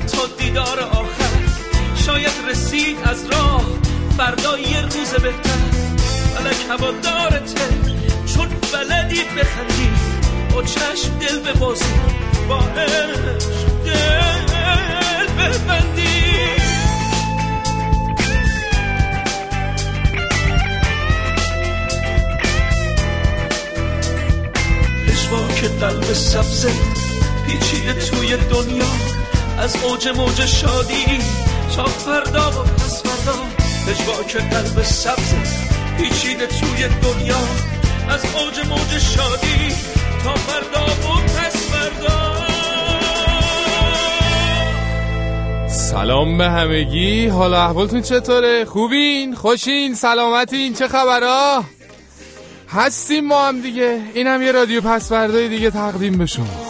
حتی دیدار آخر. شاید رسید از راه فردا یه روز بهتر. فلک دارته چون بلدی بخندی. با چشم دل ببازی با دل ببندی. که قلب سبزه پیچیده توی دنیا. از اوج موج شادی تا فردا و پس فردا که قلب سبزه پیچیده توی دنیا از اوج موج شادی تا فردا و پس فردا سلام به همگی حالا احوالتون چطوره؟ خوبین؟ خوشین؟ سلامتین؟ چه خبرها؟ هستیم ما هم دیگه این هم یه رادیو پس دیگه تقدیم به شما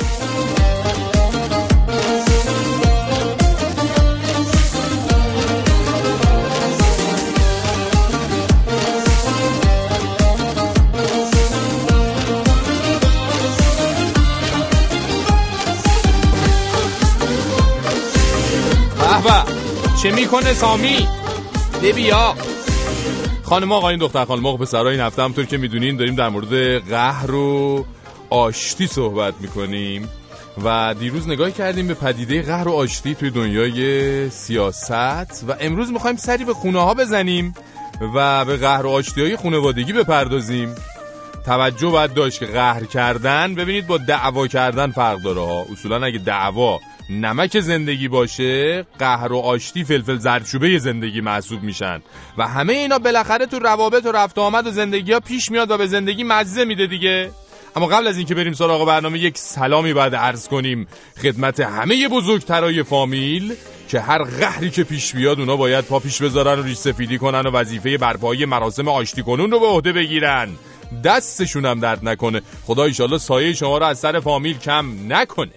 چه می‌کنه سامی؟ بیا خانم آقایون دختر خانم آقا پسرای این هفته همطور که می‌دونین داریم در مورد قهر و آشتی صحبت می‌کنیم و دیروز نگاه کردیم به پدیده قهر و آشتی توی دنیای سیاست و امروز می‌خوایم سری به خونه ها بزنیم و به قهر و آشتی های خانوادگی بپردازیم. توجه باید داشت که قهر کردن ببینید با دعوا کردن فرق داره ها. اصولا اگه دعوا نمک زندگی باشه قهر و آشتی فلفل زردچوبه زندگی محسوب میشن. و همه اینا بالاخره تو روابط و رفت آمد و زندگی ها پیش میاد و به زندگی مزه میده دیگه. اما قبل از اینکه بریم سراغ برنامه یک سلامی بعد عرض کنیم. خدمت همه بزرگترای فامیل که هر قهری که پیش بیاد اونا باید پا پیش بذارن و ریش سفیدی کنن و وظیفه برپایی مراسم آشتی کنون رو به عهده بگیرن. دستشون هم درد نکنه. خدا ایشالله سایه شما رو از سر فامیل کم نکنه.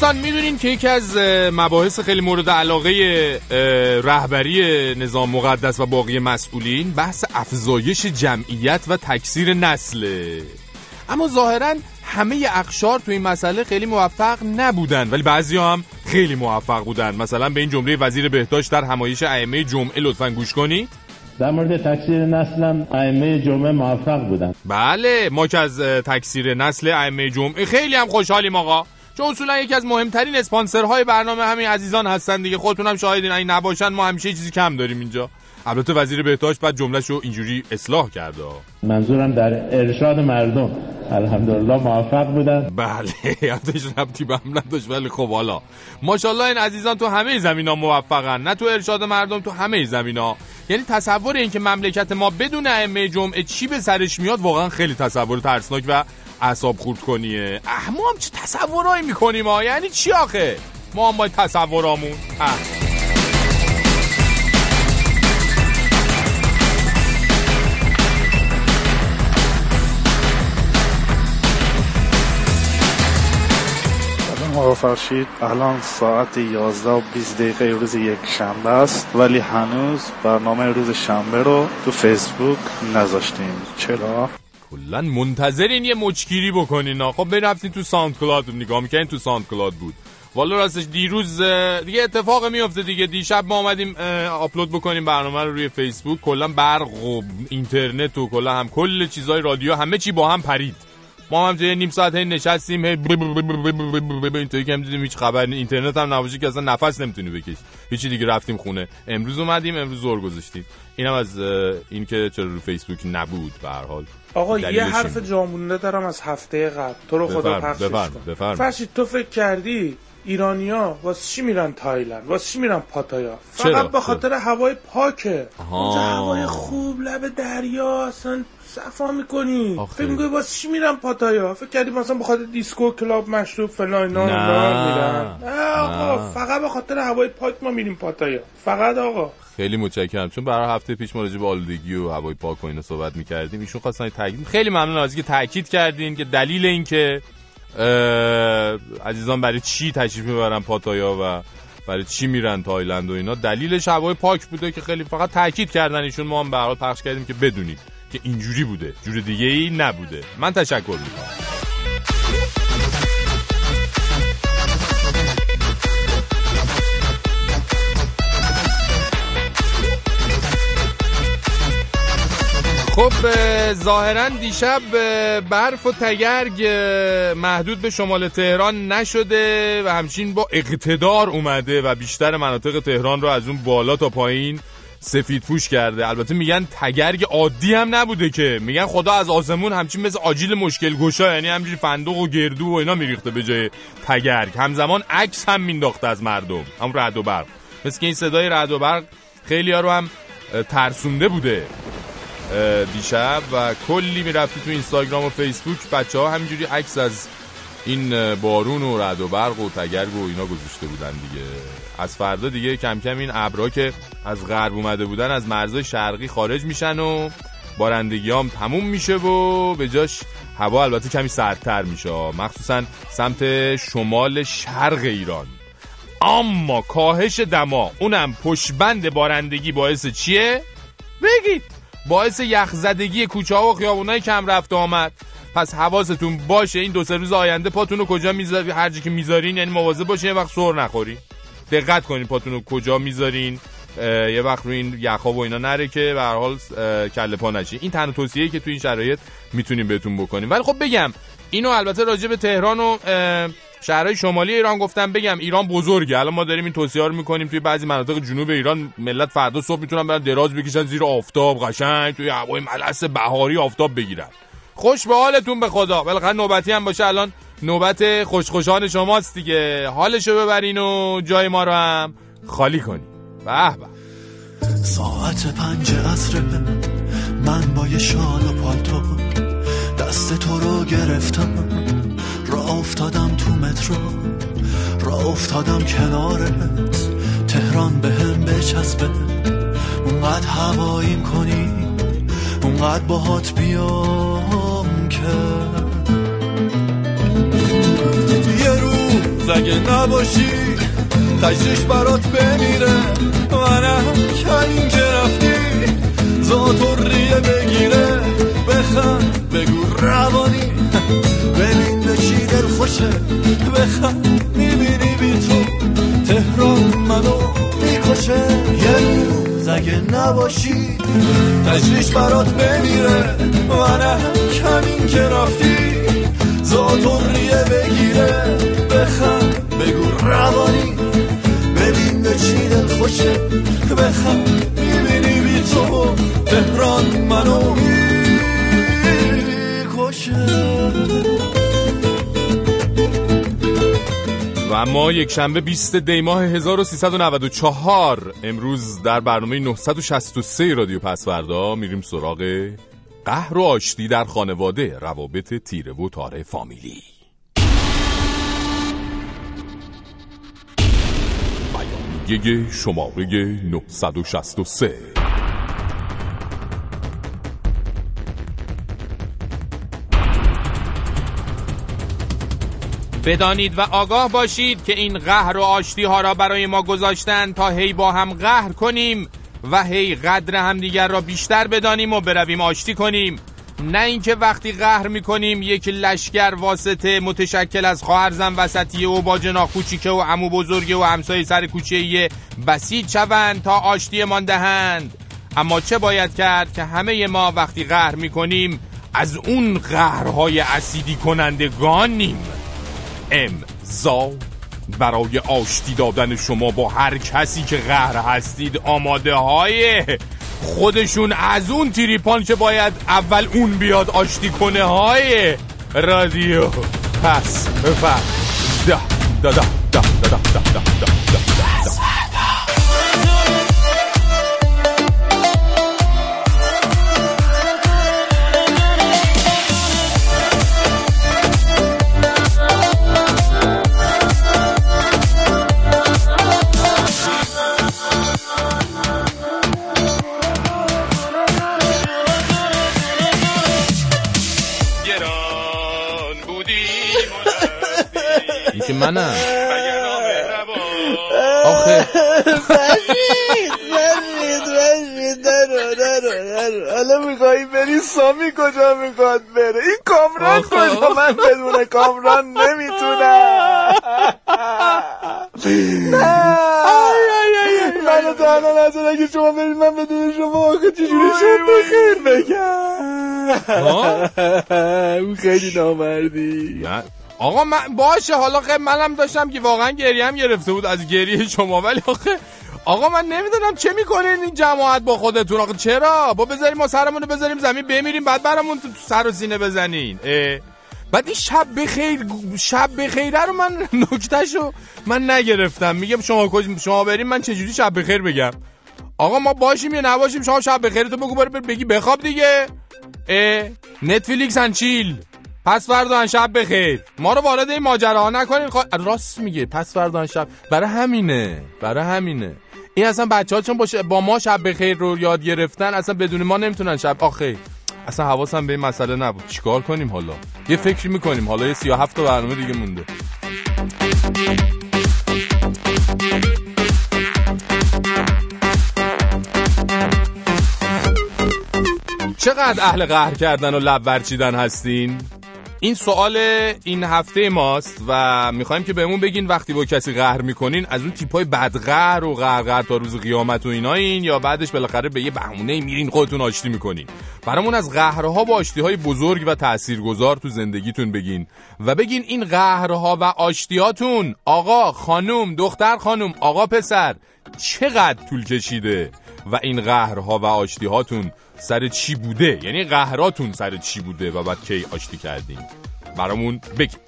دوستان می‌دونین که یکی از مباحث خیلی مورد علاقه رهبری نظام مقدس و باقی مسئولین بحث افزایش جمعیت و تکثیر نسله اما ظاهرا همه اقشار تو این مسئله خیلی موفق نبودن ولی بعضی هم خیلی موفق بودن. مثلا به این جمله وزیر بهداشت در همایش ائمه جمعه لطفا گوش کنید در مورد تکثیر نسلم ائمه جمعه موفق بودن. بله ما که از تکثیر نسل ائمه جمعه خیلی هم خوشحالیم آقا. چون اصولا یکی از مهمترین اسپانسرهای برنامه همین عزیزان هستن دیگه. خودتون هم شاهدین این نباشن ما همیشه چیزی کم داریم اینجا. البته وزیر بهداشت بعد جملهشو اینجوری اصلاح کرده. منظورم در ارشاد مردم. الحمدلله موفق بودن. بله یادش ربطی به هم نداشت ولی خب حالا. ماشاءالله این عزیزان تو همه زمین ها موفقن. نه تو ارشاد مردم تو همه زمین ها یعنی تصور این که مملکت ما بدون ائمه جمعه چی به سرش میاد واقعا خیلی تصور ترسناک و اعصاب خورد کنیه. ما هم چه تصورایی می‌کنیم ها یعنی چی آخه؟ ما هم باید تصورامون. اه. آقا فرشید. الان ساعت 11 و 20 دقیقه روز یک شنبه است ولی هنوز برنامه روز شنبه رو تو فیسبوک نذاشتیم. چرا؟ کلا منتظرین یه مچگیری بکنین خب برفتین تو SoundCloud نگاه می‌کنین تو SoundCloud بود والا راستش دیروز دیگه اتفاق میفته دیگه دیشب ما آمدیم آپلود بکنیم برنامه رو روی فیسبوک کلا برق و اینترنت و کلا هم کل چیزای رادیو همه چی با هم پرید ما هم توی نیم ساعت نشستیم اینطوری که دیدیم هیچ خبر اینترنت هم نباشه که اصلا نفس نمی‌تونی بکش هیچی دیگه رفتیم خونه امروز اومدیم امروز زور گذاشتیم اینم از این که چرا رو فیسبوک نبود به حال آقا یه حرف جامونده دارم از هفته قبل. تو رو خدا پخشش کن فرشید تو فکر کردی ایرانیا واسه چی میرن تایلند؟ واسه چی میرن پاتایا؟ فقط به خاطر هوای پاکه. آها. اونجا هوای خوب لب دریا اصلا صفا می‌کنی. فکر می‌کنی واسه چی میرن پاتایا؟ فکر کردی مثلا به خاطر دیسکو کلاب مشروب فلان اینا نه. نه آقا. فقط به خاطر هوای پاک ما میریم پاتایا. فقط آقا. خیلی متشکرم. چون برای هفته پیش ما راجع به آلودگی و هوای پاک و اینا صحبت می‌کردیم ایشون خواستن تاکید خیلی ممنون از اینکه تاکید کردین که دلیل این که اه، عزیزان برای چی تشریف می‌برن پاتایا و برای چی میرن تایلند و اینا. دلیلش هوای پاک بوده که خیلی فقط تاکید کردن ایشون. ما هم به پخش کردیم که بدونید. که اینجوری بوده. جور دیگه ای نبوده. من تشکر می‌کنم. خب اه، ظاهرا دیشب برف و تگرگ محدود به شمال تهران نشده و همچین با اقتدار اومده و بیشتر مناطق تهران رو از اون بالا تا پایین سفید پوش کرده. البته میگن تگرگ عادی هم نبوده که. میگن خدا از آسمون همچین مثل آجیل مشکل گشا یعنی همجوری فندق و گردو و اینا میریخته به جای تگرگ. همزمان عکس هم مینداخته از مردم. هم رعد و برق. مثل که این صدای رعد و برق خیلی ها رو هم ترسونده بوده. دیشب و کلی می‌رفتی تو اینستاگرام و فیسبوک. بچه ها همینجوری عکس از این بارون و رعد و برق و تگرگ و اینا گذاشته بودن دیگه. از فردا دیگه کم کم این ابرها که از غرب اومده بودن از مرزهای شرقی خارج میشن و بارندگی هم تموم میشه و به جاش هوا البته کمی سردتر میشه. مخصوصا سمت شمال شرق ایران. اما کاهش دما اونم پشبند بارندگی باعث چیه؟ بگید. باعث یخزدگی کوچه ها و خیابونای کم رفت آمد. پس حواستون باشه این دو سه روز آینده پاتون کجا می‌ذاری؟ هر جا که می‌ذارین یعنی مواظب باشین وقت سر نخورین. دقت کنین پاتون رو کجا می‌ذارین. یه وقت رو این یخا و اینا نره که به هر حال کله پا نشین این تنها توصیه‌ای که تو این شرایط می‌تونیم بهتون بکنیم. ولی خب بگم اینو البته راجع به تهران و شهرهای شمالی ایران گفتم. بگم ایران بزرگه. الان ما داریم این توصیه رو می‌کنیم. توی بعضی مناطق جنوب ایران ملت فردا صبح می‌تونن برن دراز بکشن زیر آفتاب قشنگ توی هوای ملس بهاری آفتاب بگیرن. خوش به حالتون به خدا. بالاخره نوبتی هم باشه. الان نوبت خوشخوشان شماست دیگه. حالشو ببرین و جای ما رو هم خالی کنین. به به. ساعت پنج عصر من با یه شال و پالتو دست تو رو گرفتم. را افتادم تو مترو را افتادم کنارت. تهران به هم بچسبه. اونقدر هواییم کنی اونقدر باهات بیام. یه روز اگه نباشی تجریش برات بمیره. منم کلیم که رفتی زاتوریه بگیره. بخند بگو روانی ببین به چی دل خوشه. بخند می‌بینی بی تو تهران منو می‌کشه. یه روز اگه نباشی؟ تجریش برات بمیره. منم کمین که رفتی. زاتوریه بگیره. بخند بگو روانی. ببین به چی دل خوشه. بخند می‌بینی بی تو تهران منو می‌کشه. و اما یک شنبه 20 دی ماه 1394 امروز در برنامه 963 رادیو پسوردا میریم سراغ قهر و آشتی در خانواده روابط تیره و تاره فامیلی. بیانیه شماره 963 بدانید و آگاه باشید که این قهر و آشتی ها را برای ما گذاشتن تا هی با هم قهر کنیم و هی قدر همدیگر را بیشتر بدانیم و برویم آشتی کنیم. نه اینکه وقتی قهر می‌کنیم یک لشکر واسطه متشکل از خواهرزن وسطیه و با کوچیکه و عمو بزرگه و همسایه سر کوچه بسیج شوند تا آشتیمان دهند. اما چه باید کرد که همه ما وقتی قهر می‌کنیم از اون قهرهای اسیدی کنندگانیم. امضا برای آشتی دادن شما با هر کسی که قهر هستید آماده های خودشون از اون تریپان که باید اول اون بیاد آشتی کنه های رادیو پس بفر ده دادا دا دا دا دا دا دا دا دا که منم. آخه. فرید فرید فرید نرو نرو نرو. حالا میخوایی بری؟ سامی کجا می‌خواد بره؟ این کامران. کجا؟ من بدون کامران نمی‌تونم. نه منو تنها نزد اگه شما برید من بدون شما آخه چجوری شب بخیر؟ بگم. اون خیلی نامردی. نه. آقا من باشه حالا خیلی منم داشتم که واقعا گریم گرفته بود از گریه شما ولی آخه آقا من نمی‌دونم چه می‌کنین این جماعت با خودتون. آقا چرا؟ با بذاریم ما سرمون رو بذاریم زمین بمیریم بعد برامون تو سر و سینه بزنین. اه. بعد این شب بخیر شب بخیره رو من نکتهشو من نگرفتم. میگم شما کج- شما بریم من چجوری شب بخیر بگم؟ آقا ما باشیم یا نباشیم شما شب بخیر تو بگو بگی بخواب دیگه. نتفلیکس ان چیل. پس فردا شب بخیر. ما رو وارد این ماجراها نکنین خوا- راست میگه پس فردا شب. برای همینه. برای همینه. این اصلا بچه ها چون با, با ما شب بخیر رو یاد گرفتن اصلا بدون ما نمی‌تونن شب آخه اصلا حواسم به این مسئله نبود. چیکار کنیم حالا؟ یه فکری می‌کنیم. حالا یه 37 تا برنامه دیگه مونده. چقدر اهل قهر کردن و لب ورچیدن هستین؟ این سوال این هفته ماست و می‌خوایم که بهمون بگین وقتی با کسی قهر می‌کنین از اون تیپای بدقهر و قهر تا روز قیامت و اینا این یا بعدش بالاخره به یه بهونه میرین خودتون آشتی می‌کنین. برامون از قهرها و آشتیهای بزرگ و تاثیرگذار تو زندگیتون بگین و بگین این قهرها و آشتیاتون آقا خانوم دختر خانوم آقا پسر چقدر طول کشیده و این قهرها و آشتیهاتون سر چی بوده؟ یعنی قهراتون سر چی بوده و بعد کی آشتی کردین؟ برامون بگید.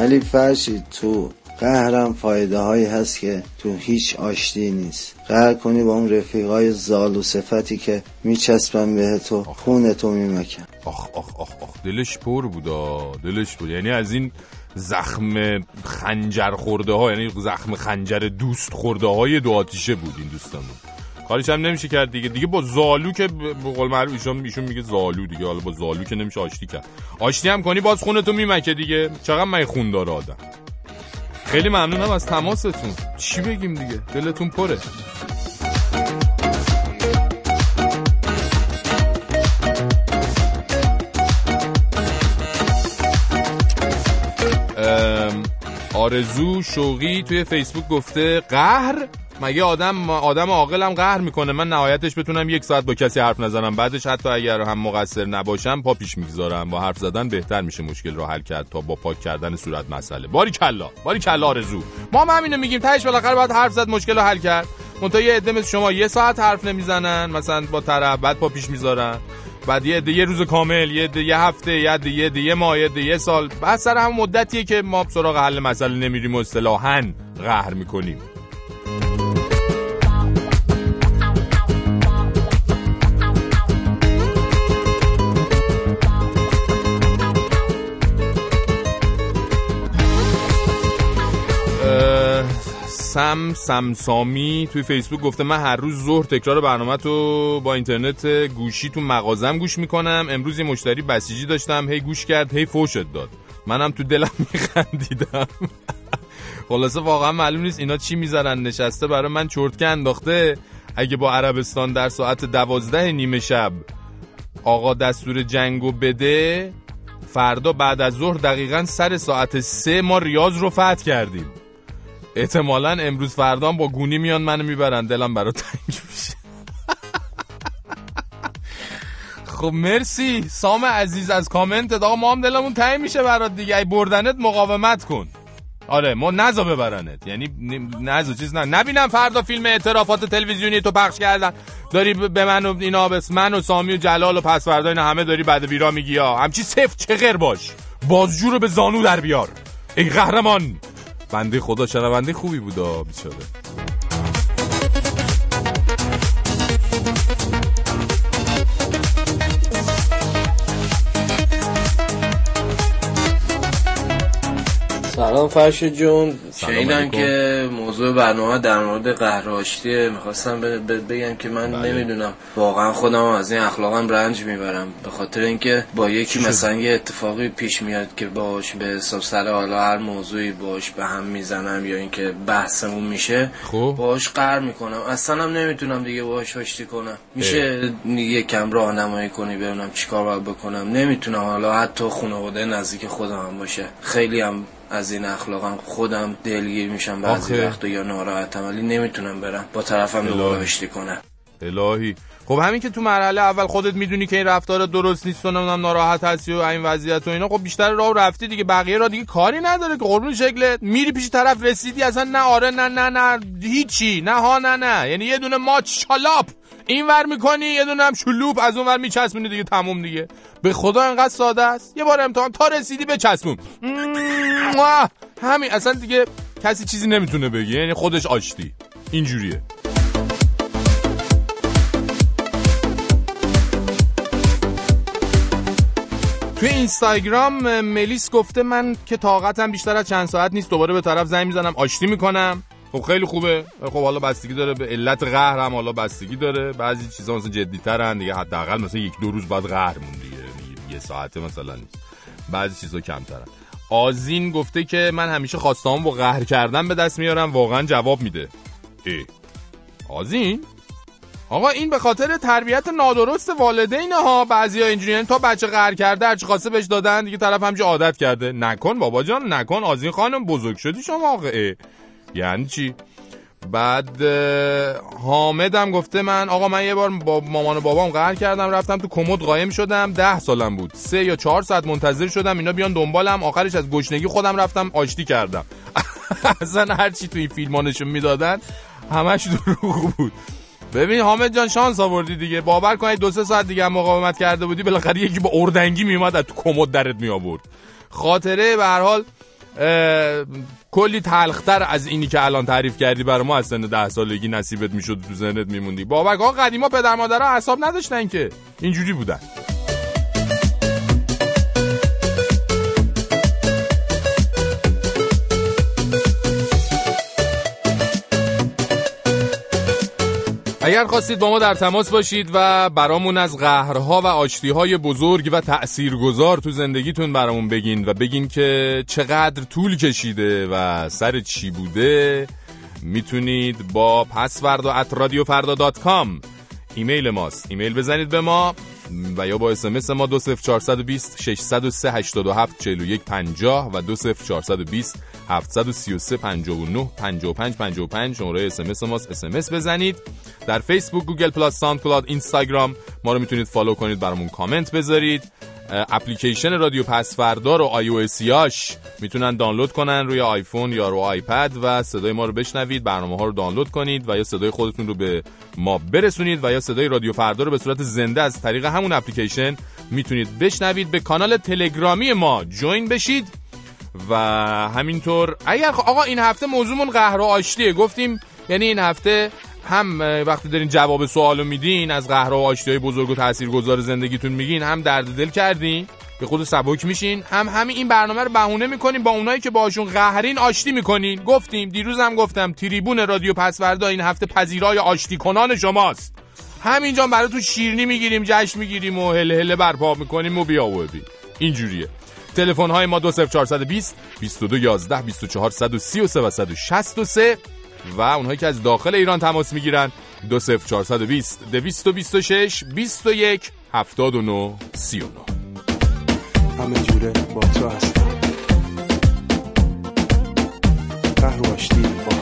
ولی فرشید تو قهرم فایده هایی هست که تو هیچ آشتی نیست. قهر کنی با اون رفیقای زال و صفتی که میچسبن به تو خون تو میمکن. آخ آخ آخ آخ. دلش پر بودا. دلش بود یعنی از این زخم خنجر خورده ها یعنی زخم خنجر دوست خورده های دو آتیشه بود این دوستمون کارش هم نمیشه کرد دیگه. دیگه با زالو که به قول معروف ایشون ایشون میگه زالو دیگه. حالا با زالو که نمیشه آشتی کرد. آشتی هم کنی باز خونتو میمکه دیگه. چقدر من خون داره آدم؟ خیلی ممنونم از تماستون. چی بگیم دیگه؟ دلتون پره. آرزو شوقی توی فیسبوک گفته قهر مگه آدم آدم عاقلم قهر می‌کنه. من نهایتش بتونم یک ساعت با کسی حرف نزنم. بعدش حتی اگر هم مقصر نباشم پا پیش می‌گذارم. با حرف زدن بهتر میشه مشکل رو حل کرد تا با پاک کردن صورت مسئله. باری کلا. باری کلا آرزو. ما هم همینو میگیم. تهش بالاخره باید حرف زد مشکل رو حل کرد. منتها یه عده شما یه ساعت حرف نمی‌زنن. مثلا با طرف بعد پا پیش می‌ذارن. بعد یه یه روز کامل یه یه هفته یه عده یه عده یه ماه یه عده یه سال. بعد سر هم مدتیه که ما سراغ حل مسئله نمیریم و قهر می‌کنیم. سم سمسامی توی فیسبوک گفته من هر روز ظهر تکرار برنامه تو با اینترنت گوشی تو مغازم گوش می‌کنم. امروز یه مشتری بسیجی داشتم. هی گوش کرد هی فوشت داد. منم تو دلم میخندیدم. خلاصه واقعا معلوم نیست اینا چی می‌ذارن نشسته برای من چرتکه انداخته. اگه با عربستان در ساعت دوازده نیمه شب آقا دستور جنگو بده فردا بعد از ظهر دقیقا سر ساعت سه ما ریاض رو فتح کردیم. احتمالا امروز فردا با گونی میان منو می‌برن. دلم برا تنگ میشه. خب مرسی. سام عزیز از کامنت آقا ما هم دلمون تنگ میشه برات دیگه. ای بردنت مقاومت کن. آره ما نزا ببرنت. یعنی نزا چیز نه. نبینم فردا فیلم اعترافات تلویزیونی تو پخش کردن. داری به من و اینا بس من و سامی و جلال و پس فردا اینا همه داری بعد ویرا میگی ها همچی صفر چه غیر باش. بازجو رو به زانو در بیار. ای قهرمان. بنده خدا شنونده خوبی بودا بیچاره. سلام فرش جون. شنیدم که موضوع برنامه در مورد قهراشتیه می‌خواستم بگم که من بله. نمی‌دونم. واقعا خودم از این اخلاقم رنج می‌برم. به خاطر اینکه با یکی مثلا یه اتفاقی پیش میاد که باش به حساب سر حالا هر موضوعی باش به هم می‌زنم یا اینکه بحثمون میشه خوب. باش قهر می‌کنم. اصلا هم نمی‌تونم دیگه باش آشتی کنم. میشه یکم راهنمایی کنی ببینم چیکار باید بکنم. نمی‌تونم حالا حتی خانواده نزدیک خودم هم باشه. خیلی هم از این اخلاقم خودم دلگیر میشم بعضی وقتا یا ناراحتم ولی نمی‌تونم برم. با طرفم دوباره کنم. الهی. خب همین که تو مرحله اول خودت می‌دونی که این رفتار درست نیست و نمی‌دونم ناراحت هستی و این وضعیت و اینا خب بیشتر راه رفتی دیگه. بقیه را دیگه کاری نداره که. قربون شکلت. میری پیش طرف رسیدی اصلا نه آره نه نه نه هیچی. نه ها نه نه. یعنی یه دونه ماچ چالاپ. این ور می‌کنی یه دونه هم شلوپ. از اون ور میچسبونی دیگه تموم دیگه. به خدا انقدر ساده است. یه بار امتحان تا رسیدی بچسبون. همین اصلا دیگه کسی چیزی نمی‌تونه بگه. یعنی خودش آشتی. اینجوریه. توی اینستاگرام ملیس گفته من که طاقتم بیشتر از چند ساعت نیست. دوباره به طرف زنگ می‌زنم آشتی می‌کنم. خب خیلی خوبه. خب حالا بستگی داره به علت قهر هم حالا بستگی داره. بعضی چیزا مثلا جدی ترن دیگه حداقل مثلا یک دو روز بعد قهر مون دیگه یه ساعته مثلا نیست. بعضی چیزا کمترن آزین گفته که من همیشه خواستام با قهر کردن به دست میارم واقعا جواب میده. ای. آزین؟ آقا این به خاطر تربیت نادرست والدین ها بعضیا اینجوری تا بچه قهر کرده هرچی خواسته بهش دادن دیگه طرف همچه عادت کرده. نکن بابا جان نکن. آزین خانم بزرگ شدی شما آقا. یعنی چی؟ بعد حامدم گفته من آقا من یه بار با مامان و بابام قهر کردم رفتم تو کمد قایم شدم ده سالم بود. سه یا چهار ساعت منتظر شدم اینا بیان دنبالم. آخرش از گشنگی خودم رفتم آشتی کردم. اصلا هرچی تو این فیلم نشون می‌دادن همش دروغ بود. ببین حامد جان شانس آوردی دیگه. باور کنید دو سه ساعت دیگه مقاومت کرده بودی بالاخره یکی با اردنگی میومد از تو کمد درت می آورد خاطره به هر حال کلی تلختر از اینی که الان تعریف کردی برای ما از سن ده سالگی نصیبت می‌شد تو ذهنت میموندی. باور کن قدیما پدر مادرها حساب نداشتن که. اینجوری بودن. اگر خواستید با ما در تماس باشید و برامون از قهرها و آشتیهای بزرگ و تأثیرگذار تو زندگیتون برامون بگین و بگین که چقدر طول کشیده و سر چی بوده می‌تونید با پسفردا at com ایمیل ماست. ایمیل بزنید به ما و یا با اسمس ما 20420 603 87 41 50 و 20420 733 59 55 55 شماره اسمس ماست. اسمس بزنید. در فیسبوک گوگل پلاس ساوند کلاد اینستاگرام ما رو می‌تونید follow کنید برامون کامنت بذارید. اپلیکیشن رادیو پسفردا رو آی او می‌تونن دانلود کنن روی آیفون یا رو آیپد و صدای ما رو بشنوید برنامه ها رو دانلود کنید و یا صدای خودتون رو به ما برسونید و یا صدای رادیو فردا رو به صورت زنده از طریق همون اپلیکیشن می‌تونید بشنوید. به کانال تلگرامی ما join بشید. و همینطور اگر آقا این هفته موضوعمون قهر و آشتیه گفتیم یعنی این هفته هم وقتی دارین جواب سوالو میدین از قهر و آشتی های بزرگ و تاثیرگذار زندگیتون میگین هم درد دل کردین به خود سبک میشین هم همین این برنامه رو بهونه می‌کنین با اونایی که باشون قهرین آشتی می‌کنین. گفتیم دیروز هم گفتم تریبون رادیو پسوردا این هفته پذیرای آشتی کنان شماست. همینجا براتون شیرنی می‌گیریم جشن می‌گیریم و هله هله برپا می‌کنیم و بیا و اینجوریه. تلفن های ما 20420 2211 24 133 و 163 و اونهایی که از داخل ایران تماس می‌گیرن 20420 226 21 79 39 همه جوره با تو هستم. قهر با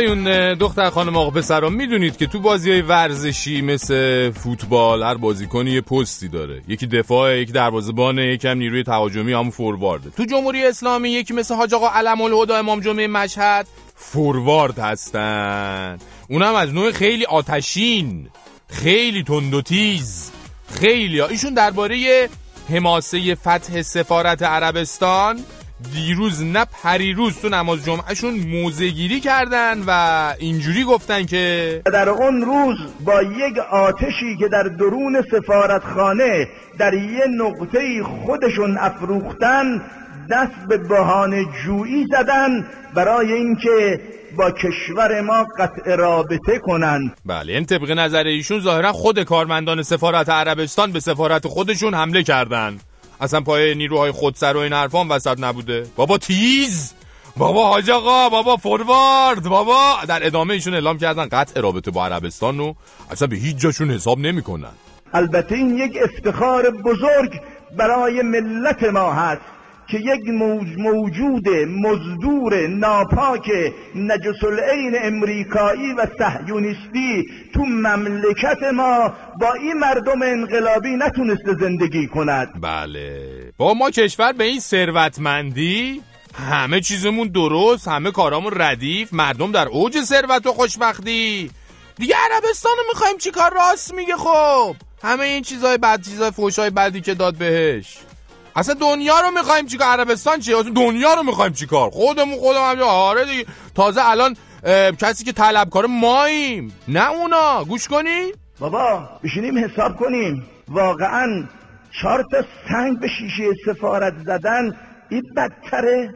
آقایون دختر خانم آقا پسرا می‌دونید که تو بازی های ورزشی مثل فوتبال هر بازیکنی یه پستی داره. یکی دفاع یکی دروازه‌بان یکی هم نیروی تهاجمی هم فوروارده. تو جمهوری اسلامی یکی مثل حاج آقا علم الهدا امام جمعه مشهد فوروارد هستن. اونم از نوع خیلی آتشین خیلی تند و تیز خیلی ایشون درباره حماسه فتح سفارت عربستان دیروز نه پریروز تو نماز جمعهشون موزگیری کردن و اینجوری گفتن که در اون روز با یک آتشی که در درون سفارتخانه در یه نقطه خودشون افروختن دست به بهانه جویی زدن برای اینکه با کشور ما قطع رابطه کنند بله این طبق نظر ایشون ظاهرا خود کارمندان سفارت عربستان به سفارت خودشون حمله کردن. اصلا پای نیروهای خودسر و این حرفان وسط نبوده. بابا تیز! بابا حاج آقا بابا فوروارد بابا! در ادامه ایشون اعلام کردن قطع رابطه با عربستان رو اصلا به هیچ جاشون حساب نمی‌کنن. البته این یک افتخار بزرگ برای ملت ما هست. که یک موج موجود مزدور ناپاک نجس العین امریکایی و صهیونیستی تو مملکت ما با این مردم انقلابی نتونسته زندگی کند. بله. با ما کشور به این ثروتمندی؟ همه چیزمون درست همه کارامون ردیف مردم در اوج ثروت و خوشبختی. دیگه عربستان رو می‌خوایم چی کار؟ راست میگه خب. همه این چیزای بد چیزای فوشای بدی که داد بهش. اصلا دنیا رو می‌خوایم چیکار؟ عربستان چیه؟ اصلا دنیا رو می‌خوایم چیکار؟ خودمون خودمون هم آره دیگه. تازه الان کسی که طلبکار ماییم. نه اونا. گوش کنی؟ بابا بشینیم حساب کنیم. واقعا چهار تا سنگ به شیشه سفارت زدن این بدتره؟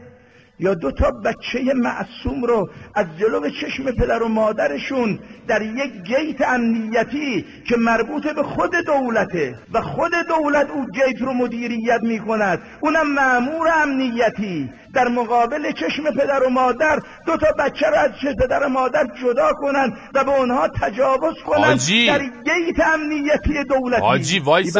یا دو تا بچه معصوم رو از جلو چشم پدر و مادرشون در یک گیت امنیتی که مربوط به خود دولته و خود دولت او گیت رو مدیریت می کند اونم معمور امنیتی. در مقابل چشم پدر و مادر دو تا بچه رو از پدر و مادر جدا کنند و به اونها تجاوز کنند حاجی. در گیت امنیتی دولتی. حاجی وایسا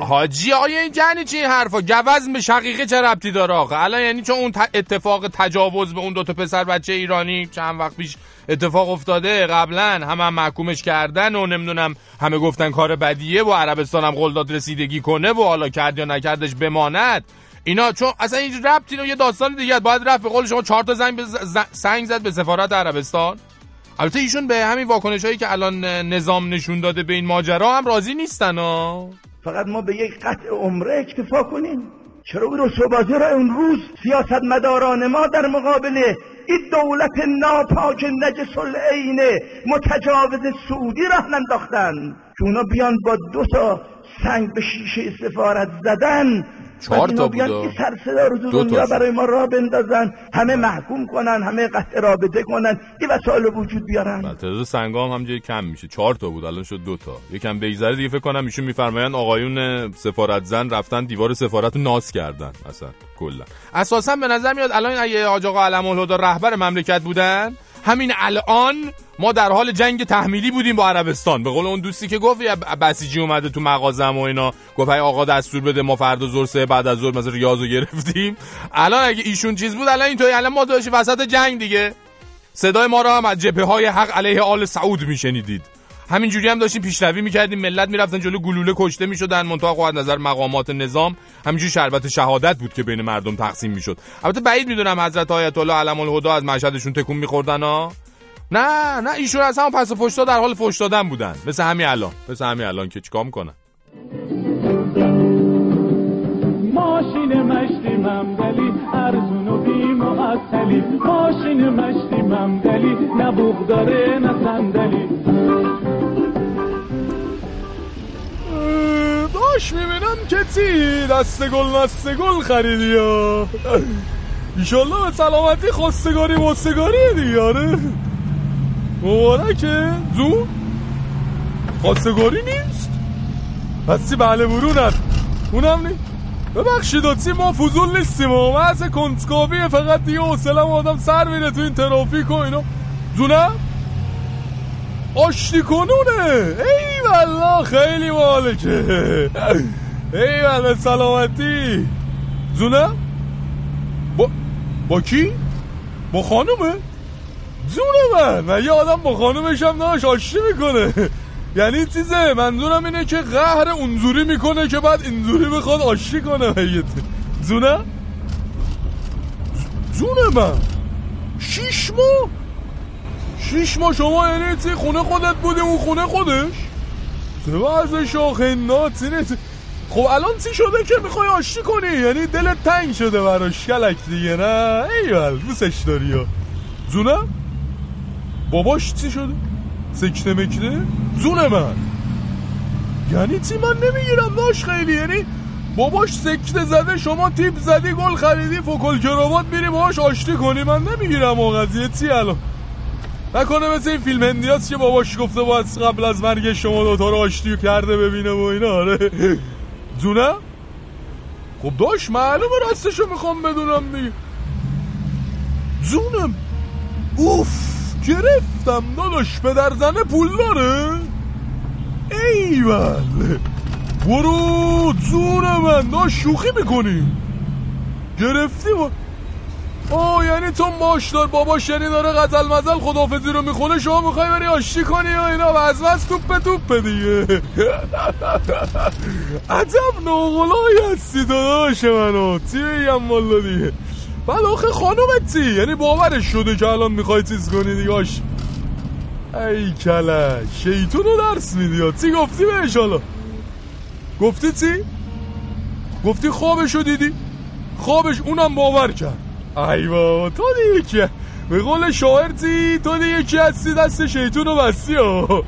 حاجی آقا یعنی چی این حرفا؟ گوز به شقیقه چه ربطی داره آخه الان یعنی چون اون اتفاق تجاوز به اون دو تا پسر بچه ایرانی چند وقت پیش اتفاق افتاده. قبلا هم, هم محکومش کردن و نمی‌دونم همه گفتن کار بدیه و عربستان هم داد رسیدگی کنه و حالا کرد یا نکردش بماند. اینا چون اصلا این ربطی رو یه داستان دیگه باید رفت به قول شما چهار تا زنگ ز- سنگ زد به سفارت عربستان. البته ایشون به همین واکنش هایی که الان نظام نشون داده به این ماجرا هم راضی نیستن ها فقط ما به یک قطع عمره اکتفا کنیم. چرا اون رسوبازی را اون روز سیاست مداران ما در مقابل این دولت ناپاک نجس العین متجاوز سعودی راه انداختن که اونا بیان با دو تا سنگ به شیشه سفارت زدن چهار تا بودا. این سر صدا رو دو دنیا. برای ما راه بندازن همه محکوم کنن همه قطع رابطه کنن این وسایل وجود بیارن بله، تعداد سنگام هم جای کم میشه چهار تا بود الان شد دو تا یکم بیزاره دیگه فکر کنم ایشون میفرمایند آقایون سفارت زن رفتن دیوار سفارت رو ناز کردن اصلا کلا اساسا به نظر میاد الان اگه حاج آقا علم الهدا رهبر مملکت بودن همین الان ما در حال جنگ تحمیلی بودیم با عربستان. به قول اون دوستی که گفت بسیجی اومده تو مغازم و اینا. گفت ای آقا دستور بده ما فردا زور سه بعد از ظهر مثلا ریاضو گرفتیم. الان اگه ایشون چیز بود الان اینطوری. الان ما داشتیم وسط جنگ دیگه. صدای ما را هم از جبهه های حق علیه آل سعود میشنیدید. همینجوری هم داشتیم پیشروی می‌کردیم. ملت می‌رفتن جلو گلوله کشته می‌شدن. منتها از نظر مقامات نظام همینجوری شربت شهادت بود که بین مردم تقسیم می‌شد. البته بعید می‌دونم حضرت آیت الله علم الهدا از مشهدشون تکون میخوردن ها. نه نه ایشون از همون پس پشتا در حال فوش دادن بودن. مثل همین الان. مثل همین الان که چیکار می‌کنن؟ ماشین مشتی معطلی ماشین مشتی ممدلی نه بوغ داره نه صندلی. داشت می‌بینم که تی دست گل مست گل خریدی یا؟ ایشالله به سلامتی خواستگاری مستگاریه دیگه آره. مبارکه. زون خواستگاری نیست. پسی بله برونت اونم نی. ببخشید تی ما فضول نیستیم و محض کنتکاویه فقط دیگه حسلم آدم سر میره تو این ترافیک و اینا. زونه آشتی کنونه. ای والله خیلی مالکه. ای والله سلامتی. زونه با, با کی؟ با خانومه؟ زونه من من یه آدم با خانومش هم ناش آشتی می‌کنه؟ یعنی چیزه؟ منظورم اینه که قهر اونزوری می‌کنه که بعد اینزوری بخواد آشتی کنه میت زونه؟ زونه من. شیش ماه؟ شیش ماه شما یعنی چی؟ خونه خودت بودی اون خونه خودش؟ چه وضع شاخه ناتینه خب الان چی شده که می‌خوای آشتی کنی؟ یعنی دلت تنگ شده براش کلک دیگه نه؟ ایول دوستش داری زونه باباش چی شده؟ سکته مکته زونه من. یعنی چی من نمی‌گیرم داشت خیلی؟ یعنی باباش سکته زده شما تیپ زدی گل خریدی فوکل کراوات میری باهاش آشتی کنی. من نمی‌گیرم و قضیه چی الان؟ نکنه مثل این فیلم هندیاست که باباش گفته باید قبل از مرگ شما دوتا رو آشتی کرده ببینه و اینا. آره. زونه؟ خب داشت معلومه راستشو می‌خوام بدونم دیگه. زونم. اوف. گرفتم داداش پدر زنه پول داره ایول. برو زون من داشت شوخی می‌کنی. گرفتی با آه یعنی تو ماش دار باباش یعنی داره قتل مزل خدافزی رو می‌خونه شما می‌خوای بری آشتی کنی و اینا؟ وز وز توپ توپ دیگه. عجب ناغلایی هستی داداش منو. چی بگم والا دیگه. بعد آخه خانومت چی؟ یعنی باورش شده که الان می‌خوای چیز کنی دیگه آش ای کله شیطون رو درس میدی چی گفتی بهش حالا؟ گفتی چی؟ گفتی خوابشو دیدی؟ خوابش اونم باور کرد. ای بابا تو دیگه که به قول شاعر چی؟ تو دیگه کی هستی؟ دست شیطون رو بستی ها.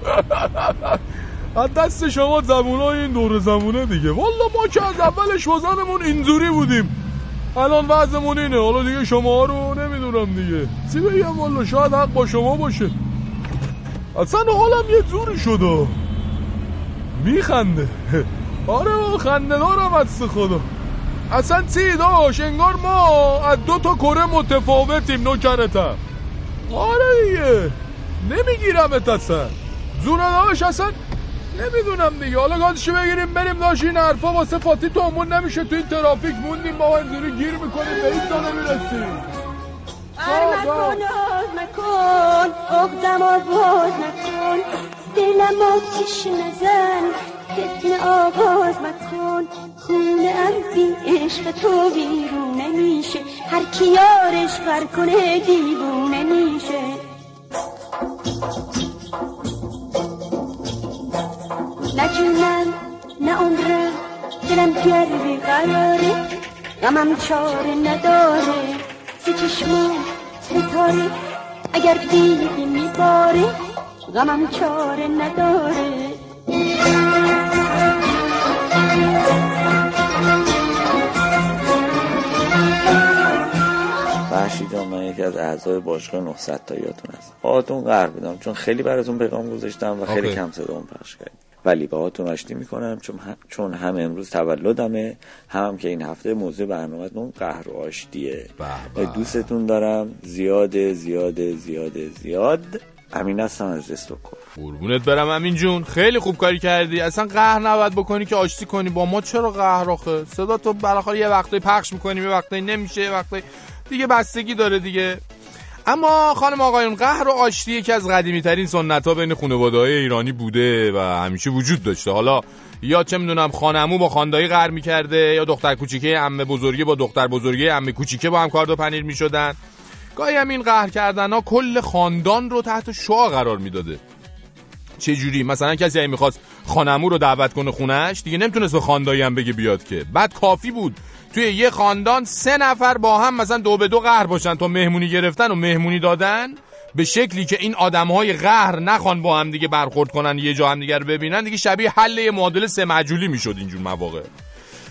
از دست شما زمونه این دور زمونه دیگه. والا ما که از اولش وزنمون اینجوری بودیم. الان وضعمون اینه. حالا دیگه شما رو نمی‌دونم دیگه. چی بگم والا شاید حق با شما باشه. اصلا حالم یه جوری شده میخنده. آره خنده دارم از خدا. اصلا چی داشت؟ انگار ما از دو تا کره متفاوتیم نوکرتم آره دیگه. نمی‌گیرم اصلا. زونه داشت اصلا نمی‌دونم دیگه. حالا گازشو بگیریم؟ بریم داشت این حرفا واسه فاتی تومون نمیشه. تو این ترافیک موندیم با اینجوری گیر می‌کنیم به این دانه می‌رسیم ار مکن مکن. اقدم آواز نکن دلم آتیش نزن. فتن آواز مکن. خونه ام عشق تو بیرون نمیشه. هر کی یارش غر کنه دیوونه میشه. جونم نه عمرم دلم گربی قراره غمم چاره نداره سی چشمو ستاره. اگر دیدی میباره غمم چاره نداره. فرشی جان من یکی از اعضای باشگاه 900 تا یادتون هست. باهاتون قرار بدم چون خیلی براتون پیغام گذاشتم و خیلی اوکی. کم صدامون پخش کردیم ولی باهاتون آشتی می‌کنم چون هم, چون هم امروز تولدمه هم, هم که این هفته موضوع برنامهتون قهر و آشتیه. دوستتون دارم. زیاده زیاده زیاده زیاد. امین هستم از استوکو قربونت برم امین جون. خیلی خوب کاری کردی. اصلا قهر نباید بکنی که آشتی کنی. با ما چرا قهر آخه؟ صدا تو بالاخره یه وقتایی پخش می‌کنیم یه وقتایی نمیشه یه وقتایی دیگه بستگی داره دیگه. اما خانم آقایون قهر و آشتی یکی از قدیمی ترین سنت ها بین خانواده های ایرانی بوده و همیشه وجود داشته. حالا یا چه می‌دونم خانمو با خاندایی قهر می‌کرده یا دختر کوچیکه عمه بزرگی با دختر بزرگی عمه کوچیکه با هم کارد و پنیر می‌شدن. گاهی هم این قهر کردن ها کل خاندان رو تحت شعا قرار می‌داده. چه جوری مثلا کسی می‌خواست خانمو رو دعوت کنه خونش دیگه نمی‌تونست به خاندایی هم بگه بیاد که. بعد کافی بود. توی یه خاندان سه نفر با هم مثلا دو به دو قهر باشن. تا مهمونی گرفتن و مهمونی دادن به شکلی که این آدمهای قهر نخوان با هم دیگه برخورد کنن یه جا هم دیگه ببینن. دیگه شبیه حل یه معادله سه مجولی می‌شد اینجور مواقع.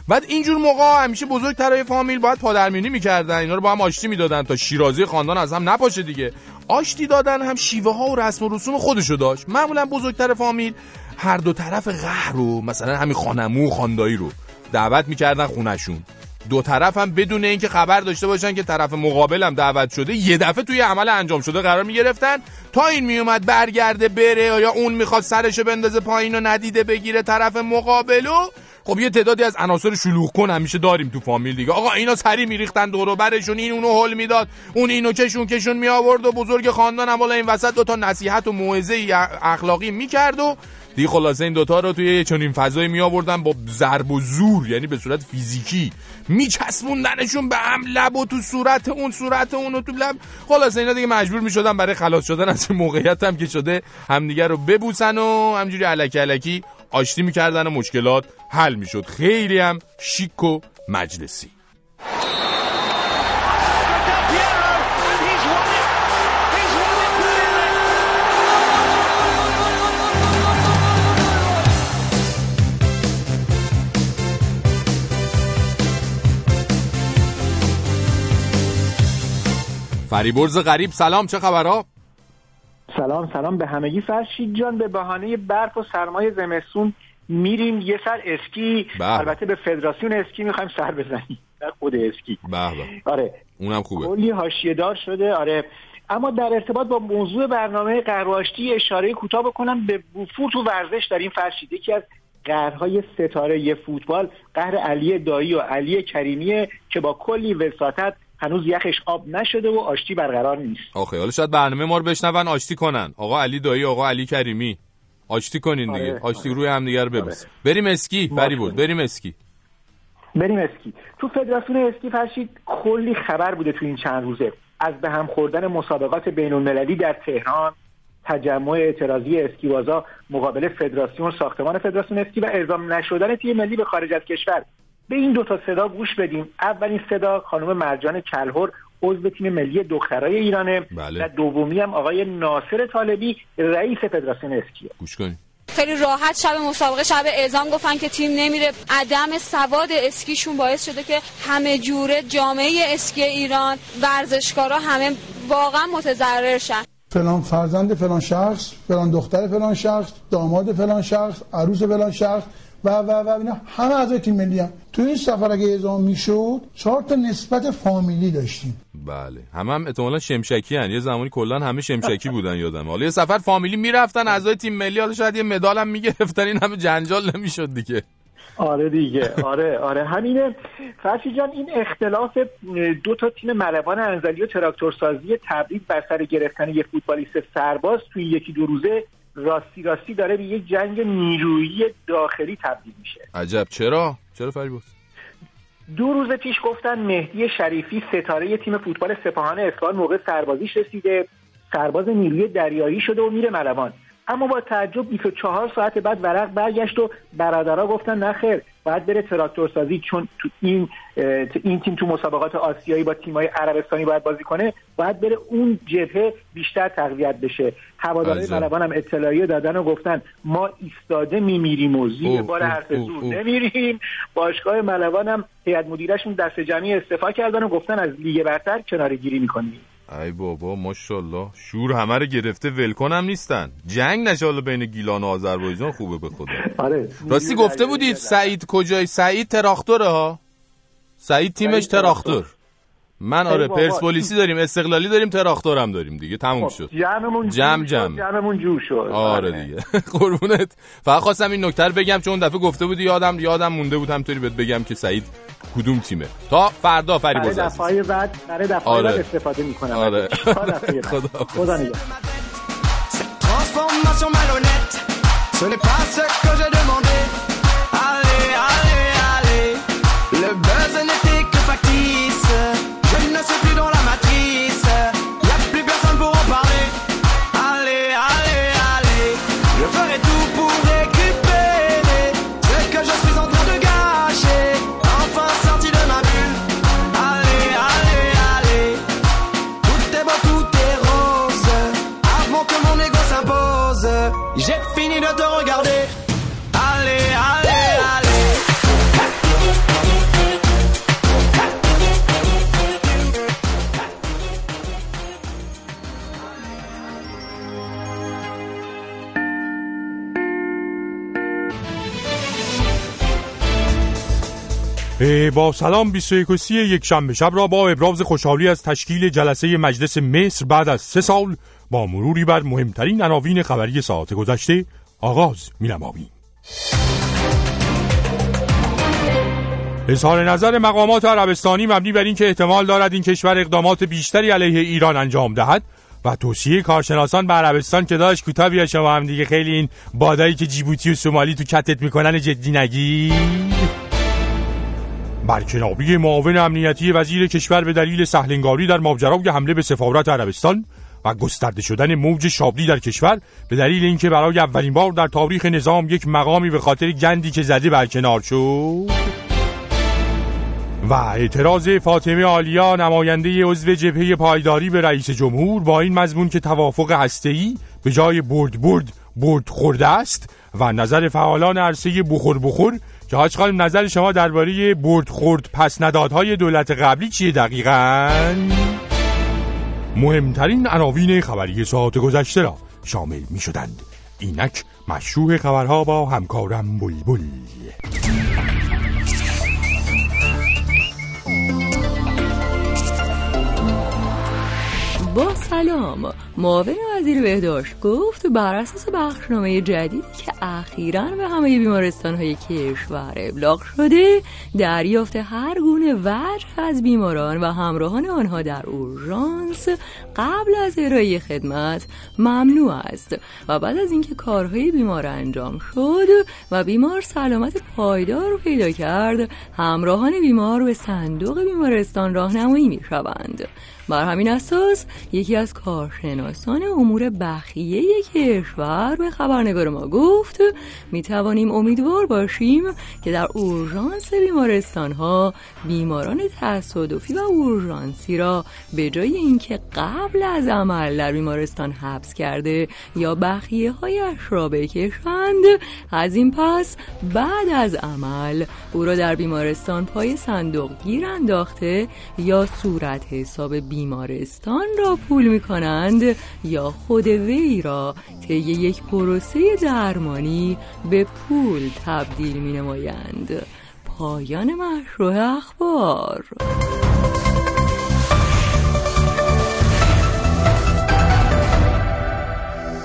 بعد اینجور موقع همیشه بزرگترای فامیل باید پادرمینی می‌کردن. اینا رو با هم آشتی می‌دادن تا شیرازی خاندان از هم نپاشه دیگه. آشتی دادن هم شیوه ها و رسم و رسوم خودشو داشت. معمولا بزرگتر فامیل هر دو طرف قهر رو مثلا همین خانمو و خاندایی رو دعوت می‌کردن خونشون دو طرف هم بدون اینکه خبر داشته باشن که طرف مقابلم دعوت شده یه دفعه توی عمل انجام شده قرار می‌گرفتن. تا این میومد برگرده بره یا اون می‌خواد سرشو بندازه پایین و ندیده بگیره طرف مقابلو. خب یه تعدادی از عناصر شلوغ کن همیشه داریم تو فامیل دیگه. آقا اینا سری میریختن دور برشون این اونو هول می‌داد اون اینو کشون کشون می آورد و بزرگ خاندان هم این وسط دو تا نصیحت و موعظه اخلاقی می‌کرد و دی خلاصه این دوتا رو توی چنین فضایی می آوردن با ضرب و زور یعنی به صورت فیزیکی. میچسبوندنشون به هم لب و تو صورت اون صورت اون و تو لب. خلاصه اینا دیگه مجبور می شدن برای خلاص شدن از موقعیت هم که شده همدیگه رو ببوسن و همجوری علکی علکی آشتی می‌کردن و مشکلات حل می‌شد. خیلی هم شیک و مجلسی. فریبرز غریب سلام چه خبرها؟ سلام سلام به همگی. فرشید جان به بهانه برف و سرمای زمستون میریم. یه سر اسکی. بله. البته به فدراسیون اسکی می‌خوایم سر بزنیم. در خود اسکی. به به. آره. اونم خوبه. کلی حاشیه دار شده. آره. اما در ارتباط با موضوع برنامه قهرآشتی اشاره کوتاه بکنم به وفور تو ورزش داریم فرشید. یکی از قهرهای ستاره فوتبال قهر علی دایی و علی کریمیه که با کلی وساطت هنوز یخش آب نشده و آشتی برقرار نیست. آخه حالا شاید برنامه ما رو بشنون آشتی کنن. آقا علی دایی آقا علی کریمی. آشتی کنین دیگه. آره، آشتی روی هم دیگه رو ببوس بریم اسکی فری بود بریم اسکی. بریم اسکی. تو فدراسیون اسکی فرشید کلی خبر بوده تو این چند روزه. از به هم خوردن مسابقات بین المللی در تهران تجمع اعتراضی اسکیبازا مقابل فدراسیون ساختمان فدراسیون اسکی و اعزام نشدن تیم ملی به خارج از کشور. به این دو تا صدا گوش بدیم. اولین صدا خانم مرجان کلهر عضو تیم ملی دخترای ایرانه. بله. و دومی هم آقای ناصر طالبی رئیس فدراسیون اسکیه. گوش کنیم. خیلی راحت شب مسابقه شب اعزام گفتن که تیم نمیره. عدم سواد اسکیشون باعث شده که همه جوره جامعه اسکی ایران ورزشکارا همه واقعا متضرر شن. فلان فرزند فلان شخص فلان دختر فلان شخص داماد فلان شخص عروس فلان شخص. و و و اینا همه اعضای تیم ملی هم. تو این سفر اگه اعزام می‌شد چهار تا نسبت فامیلی داشتیم. بله. همه هم احتمالاً شمشکی هن. یه زمانی کلا همه شمشکی بودن یادم. حالا یه سفر فامیلی می‌رفتن اعضای تیم ملی حالا شاید یه مدال هم می‌گرفتن. این همه جنجال نمی‌شد دیگه. آره دیگه. آره آره. همینه. فرشی جان این اختلاف دو تا تیم ملوان انزلی و تراکتورسازی تبریز بر سر گرفتن یه فوتبالیست سرباز توی یکی دو روزه راستی راستی داره به یک جنگ نیرویی داخلی تبدیل میشه. عجب. چرا؟ چرا فریبرز دو روز پیش گفتن مهدی شریفی ستاره تیم فوتبال سپاهان اصفهان موقع سربازیش رسیده. سرباز نیروی دریایی شده و میره ملوان. اما با تعجب 24 ساعت بعد ورق برگشت و برادرها گفتن نه خیر باید بره تراکتور سازی چون تو این این تیم تو مسابقات آسیایی با تیمای عربستانی باید بازی کنه باید بره اون جبهه بیشتر تقویت بشه هوادارهای عجب. ملوان هم اطلاعیه دادن و گفتن ما ایستاده میمیریم و زیر بار حرف زور. نمیریم باشگاه ملوان هم هیئت مدیرشون دست جمعی استعفا کردن و گفتن از لیگ برتر کناره گیری می‌کنیم ای بابا ماشاءالله. شور همه رو گرفته ولکن هم نیستن. جنگ نشه حالا بین گیلان و آذربایجان خوبه به خدا. آره. راستی گفته بودید سعید کجای؟ سعید تراختوره ها؟ سعید تیمش. تراختور. من آره. پرسپولیسی داریم استقلالی داریم تراختور هم داریم دیگه تموم شد جمعمون شد، جمع. جمعمون جور شد آره دیگه قربونت فقط خواستم این نکته رو بگم چون اون دفعه گفته بودی یادم یادم مونده بود همطوری بهت بگم که سعید کدوم تیمه تا فردا برای فریبرز عزیز. دفعه بعد برای دفعه آره. بعد استفاده می‌کنم آره. خدا خدا نگهدار. people با سلام 21 و 30 یک شنبه شب را با ابراز خوشحالی از تشکیل جلسه مجلس مصر بعد از سه سال با مروری بر مهمترین عناوین خبری ساعت گذشته آغاز می‌نماییم. اظهار نظر مقامات عربستانی مبنی بر اینکه احتمال دارد این کشور اقدامات بیشتری علیه ایران انجام دهد و توصیه کارشناسان به عربستان که داشت کوتاه بیا شما هم دیگه خیلی این بادایی که جیبوتی و سومالی تو کتت می‌کنن جدی نگید برکنابی معاون امنیتی وزیر کشور به دلیل سهلنگاری در ماجرای حمله به سفارت عربستان و گسترده شدن موج شابلی در کشور به دلیل اینکه برای اولین بار در تاریخ نظام یک مقامی به خاطر گندی که زده برکنار شد. و اعتراض فاطمه آلیا نماینده عضو جبهه پایداری به رئیس جمهور با این مضمون که توافق هسته‌ای به جای برد برد برد خورده است و نظر فعالان عرصه بخور بخور که حاج خانم نظر شما درباره برد خورد پس ندادهای دولت قبلی چیه دقیقا؟ مهمترین عناوین خبری ساعت گذشته را شامل می شدند اینک مشروع خبرها با همکارم بلبل با سلام. معاون وزیر بهداشت گفت بر اساس بخشنامه جدیدی که اخیرا به همه بیمارستان های کشور ابلاغ شده دریافت هر گونه وجه از بیماران و همراهان آنها در اورژانس قبل از ارائه خدمت ممنوع است و بعد از اینکه کارهای بیمار انجام شد و بیمار سلامت پایدار پیدا کرد همراهان بیمار به صندوق بیمارستان راهنمایی می شوند بر همین اساس یکی از کارشناسان امور بخیه کشور به خبرنگار ما گفت می توانیم امیدوار باشیم که در اورژانس بیمارستان ها بیماران تصادفی و اورژانسی را به جای اینکه قبل از عمل در بیمارستان حبس کرده یا بخیه هایش را بکشند از این پس بعد از عمل او را در بیمارستان پای صندوق گیر انداخته یا صورت حساب بیمارستان را پول می کنند یا خود وی را طی یک پروسه درمانی به پول تبدیل می نمایند پایان مشروع اخبار.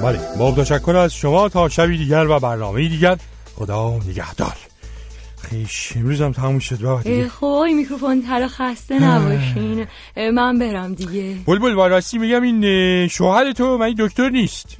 بله با تشکر از شما تا شبی دیگر و برنامه دیگر. خدا نگهدار. خیش امروز هم تموم شد بابا دیگه. خب میکروفون تلا خسته نباشین. من برم دیگه. بلبل واراستی میگم این شوهر تو من دکتر نیست؟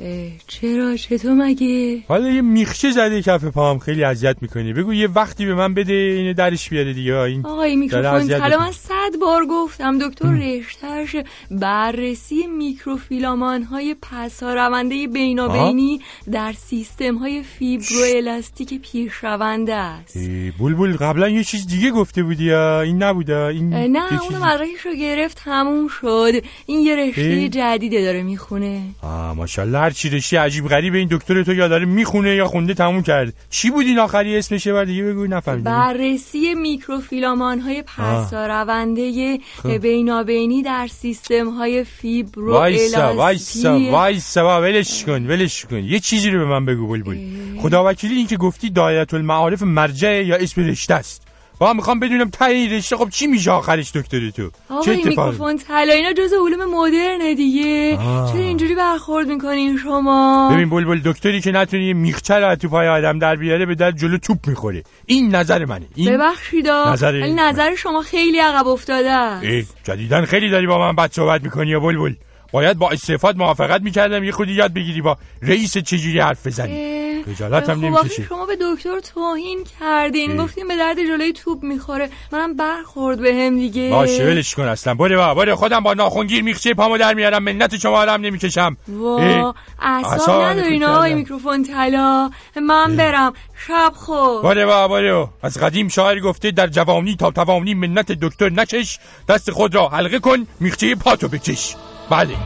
چرا؟ چطور مگه؟ حالا یه میخچه زده کف پام خیلی اذیت می‌کنی. بگو یه وقتی به من بده اینو درش بیاره دیگه. این آقای میکروفون تلا من صد بار گفتم دکتر رشتهش بررسی میکروفیلامان های پسا رونده بینابینی در سیستم های فیبرو الاستیک پیش رونده است بلبل قبلا یه چیز دیگه گفته بودی یا؟ این نبوده این نه اونو مدرکش رو گرفت تموم شد. این یه رشته جدیده داره می‌خونه. آه ماشاءالله هر چی رشته عجیب غریب این دکتر تو یا داره می‌خونه یا خونده تموم کرد. چی بود این آخری اسمشه؟ بعد دیگه بگو نفهمیدم. بررسی میکروفیلامان های پسا رونده بینابینی در سیستم های فیبرو وایسا وایسا وایسا ولش کن ولش کن. یه چیزی رو به من بگو بلبل. خدا وکیلی این که گفتی دایره المعارف مرجع یا اسم رشته است. با می‌خوام بدونم تا این رشته خب چی میشه آخرش دکتر تو؟ چه اتفاقی؟ میکروفون طلا اینا جز علوم مدرنه دیگه. چرا اینجوری برخورد می‌کنین شما؟ ببین بلبل دکتری که نتونی میخچه رو تو پای آدم در بیاره به در جلو توپ می‌خوره. این نظر منه. این ببخشید نظر ولی نظر شما خیلی عقب افتاده است. جدیدن خیلی داری با من بد صحبت می‌کنی یا بلبل؟ باید با استفاد موافقت می‌کردم. یه خودی یاد بگیری با رئیس چجوری حرف بزنی. خجالت هم نمی‌کشی. شما به دکتر توهین کردین. گفتین به درد جلوی توپ می‌خوره. منم برخورد به هم دیگه. باشه ولش کن اصلا. بره با بره خودم با ناخونگیر میخچه پامو در میارم. منت شما هم نمی‌کشم. وا اصلا ندارین آقای میکروفون طلا. من برم. شب خود باره با باره از قدیم شاعر گفته در جوانی تا توانی منت دکتر نکش. دست خود را حلقه کن میخچه پاتو بکش. Vale.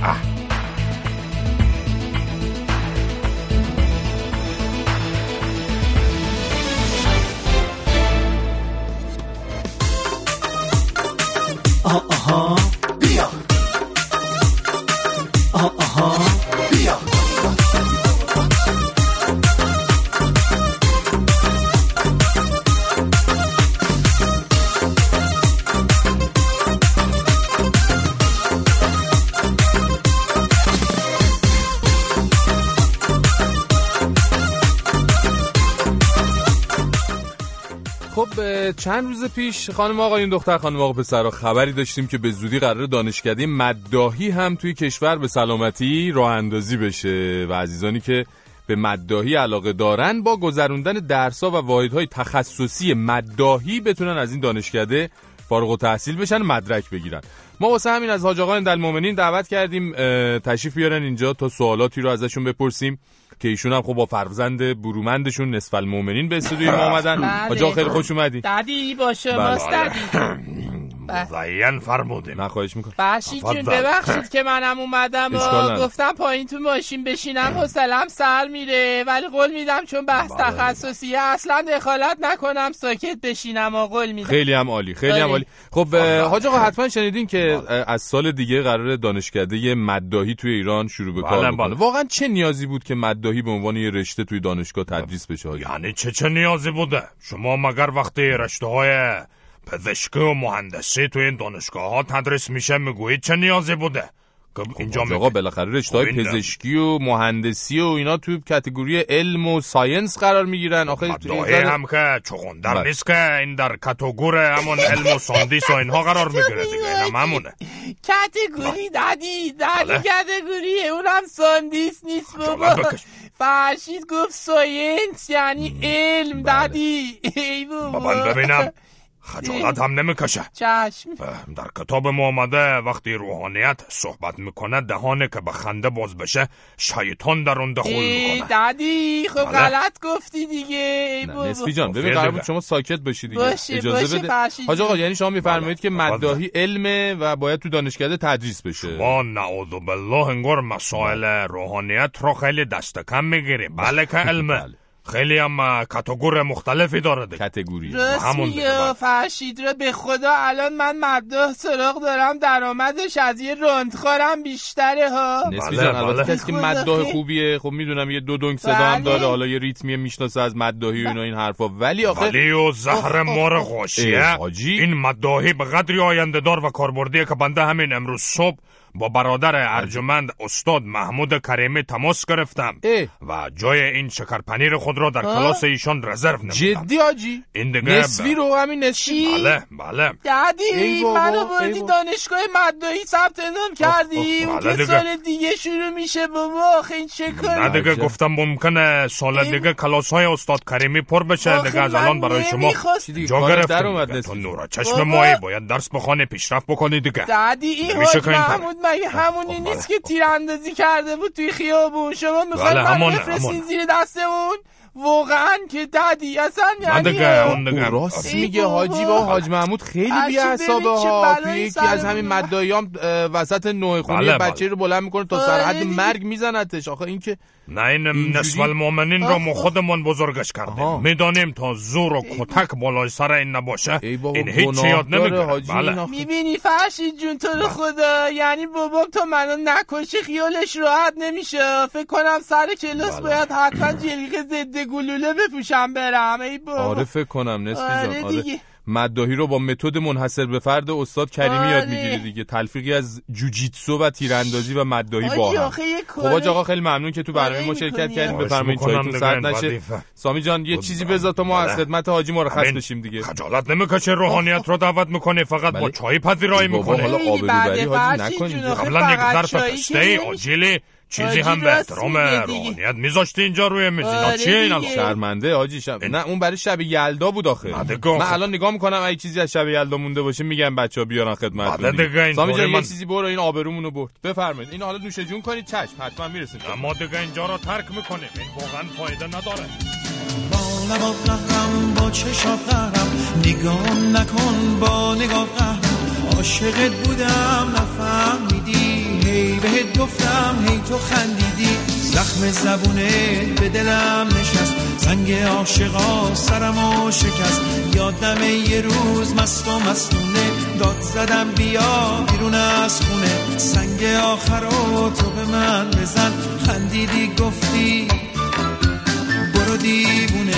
Ah. Uh-huh. چند روز پیش خانم آقایون دختر خانم آقا پسرا خبری داشتیم که به زودی قرار دانشکده مدداهی هم توی کشور به سلامتی راه اندازی بشه و عزیزانی که به مدداهی علاقه دارن با گذروندن درسا و واحدهای تخصصی مدداهی بتونن از این دانشکده فارغ التحصیل بشن مدرک بگیرن. ما واسه همین از حاج آقا دعوت کردیم تشریف بیارن اینجا تا سوالاتی رو ازشون بپرسیم. که ایشون هم خب با فرزند برومندشون نصف المؤمنین به استودیوی ما اومدن بله. حاج آقا خیلی خوش اومدی ددی با بله. شماست ددی مزین فرمودیم نه خواهش می‌کنم فرشید جون. ببخشید که منم اومدم و. گفتم پایین تو ماشین بشینم حوصلم سر میره ولی قول میدم چون بحث بله. تخصصیه اصلا دخالت نکنم ساکت بشینم و قول میدم خیلی هم عالی خیلی هم. عالی خب اه، حاج آقا حتما شنیدین که اه، از سال دیگه قرار دانشکده مدداهی توی ایران شروع به کار بله، بکنه بله. واقعا چه نیازی بود که مدداهی به عنوان یه رشته توی دانشگاه تدریس بشه؟ یعنی چه چه نیازی بوده شما مگر وقتی رشته های پزشکی و مهندسی توی این دانشگاه ها تدریس میشه می‌گویید چه نیازی بوده؟ که اینجا آقا بالاخره رشته های خب این- پزشکی و مهندسی و اینا توی category علم و science قرار می‌گیرن. آخه مداحی هم که چغندر بله. نیست که این در category همون علم و ساندیس و اینها قرار می‌گیره دیگه اینم همونه. category ددی ددی بله. category ه اونم ساندیس نیست بابا. بکش. فرشید گفت ساینس یعنی علم ددی ای بابا. بابا ببینم. خجالت هم نمی‌کشه. چشم. در کتاب ما آمده وقتی روحانیت صحبت می‌کنه دهانه که به خنده باز بشه شیطان در اون دخول ای می‌کنه. ددی خب بله. غلط گفتی دیگه نسبی جان ببین خیلی قرار. بود شما ساکت باشی دیگه. باشه، اجازه باشه، بده. حاج آقا. یعنی شما میفرمایید که مدداهی علمه و باید تو دانشکده تدریس بشه. ما نعوذ بالله انگار مسائل روحانیت رو خیلی دست کم می‌گیریم بله که علمه. خیلی هم اه، کتگور مختلفی داره دیگه کتگوری راست همون. فرشید را به خدا الان من مدده سراغ دارم درآمدش از یه رندخارم بیشتره ها نسبی بله، جان البته بله. کسی که خیر. خوبیه خب می‌دونم یه دو دنگ صدا هم بله. داره حالا یه ریتمی می‌شناسه از مدداهی و اینا این حرفا ولی آخه ولی و زهر مار حاجی. این مداهی به قدری آینده دار و کاربردیه که بنده همین امروز صبح با برادر ارجمند استاد محمود کریمی تماس گرفتم و جای این شکرپنیر خود را در. کلاس ایشان رزرو نمودم جدی حاجی این دیگه رو همین نسبی بله بله بابا، منو بردی. دانشگاه مدایی ثبت نام کردی اون بله که دیگه. سال دیگه شروع میشه بابا آخه این چه نه کاری دیگه گفتم ممکنه سال دیگه کلاس های استاد کریمی پر بشه دیگه از الان برای شما؟ جا جان. نورا چشم. مایی باید درس بخوانی پیشرفت بکنی دیگه ددی این حاج. محمود مگه همونی نیست که تیراندازی کرده بود توی خیابون؟ شما می‌خواید بله، من بفرستین. زیر دست اون واقعا که ددی اصلا یعنی دیگه اون دیگه راست میگه بابا. حاجی با حاج محمود خیلی بی حسابه چه ها توی یکی از همین اومد. مدداییام وسط نوع خونه بله، بچه رو بلند می‌کنه تا آره سر حد دیگه. مرگ میزنتش آخه این که نه این؟ نصف المؤمنین را ما خودمون بزرگش. کردیم می‌دانیم تا زور و کتک بالای سر این نباشه ای بابا، این هیچ یاد نمی‌گیره حاجی بله. می‌بینی فرشید جون تو رو خدا یعنی بابام تا منو نکشه خیالش راحت نمیشه فکر کنم سر کلاس بله. باید حتما جلیقه ضد گلوله بپوشم برم ای بابا آره فکر کنم نسبی آره جان آره. مدداهی رو با متد منحصر به فرد استاد کریمی آره. یاد می‌گیری دیگه تلفیقی از جوجیتسو و تیراندازی و مدداهی با هم خب آقا خیلی ممنون که تو برنامه ما شرکت. کردین بفرمایید چایتون سرد نشه. سامی جان یه چیزی بذار تا ما از بله. خدمت حاجی مرخص بشیم دیگه خجالت نمی‌کشه روحانیت رو دعوت می‌کنه فقط با. چای پذیرایی می‌کنه حالا خیلی آبروبری حاجی نکنید. قبلا یک فقط ظرف پسته. چیزی هم به راست احترام میگه دیگه. روحانیت میذاشتی اینجا روی میز اینا آره چیه این. الان. شرمنده حاجی شب نه اون برای شب یلدا بود آخه. من. الان نگاه می‌کنم اگه چیزی از شب یلدا مونده باشه میگم بچه‌ها بیارن خدمتتون این سامی جان من- یه چیزی برو این آبرومون رو برد. بفرمایید. این حالا نوش جون کنید چشم حتما می‌رسیم اما دیگه اینجا رو ترک می‌کنیم. این واقعا فایده نداره. با لبا قهرم با چشا قهرم نگاه نکن با نگاه قهرم عاشقت بودم نفهمیدی. هی بهت گفتم هی تو خندیدی. زخم زبونت به دلم نشست. زنگ عاشقا سرمو شکست. یادم یه روز مست و مستونه. داد زدم بیا بیرون از خونه. سنگ آخر رو تو به من بزن. خندیدی گفتی دیوونه.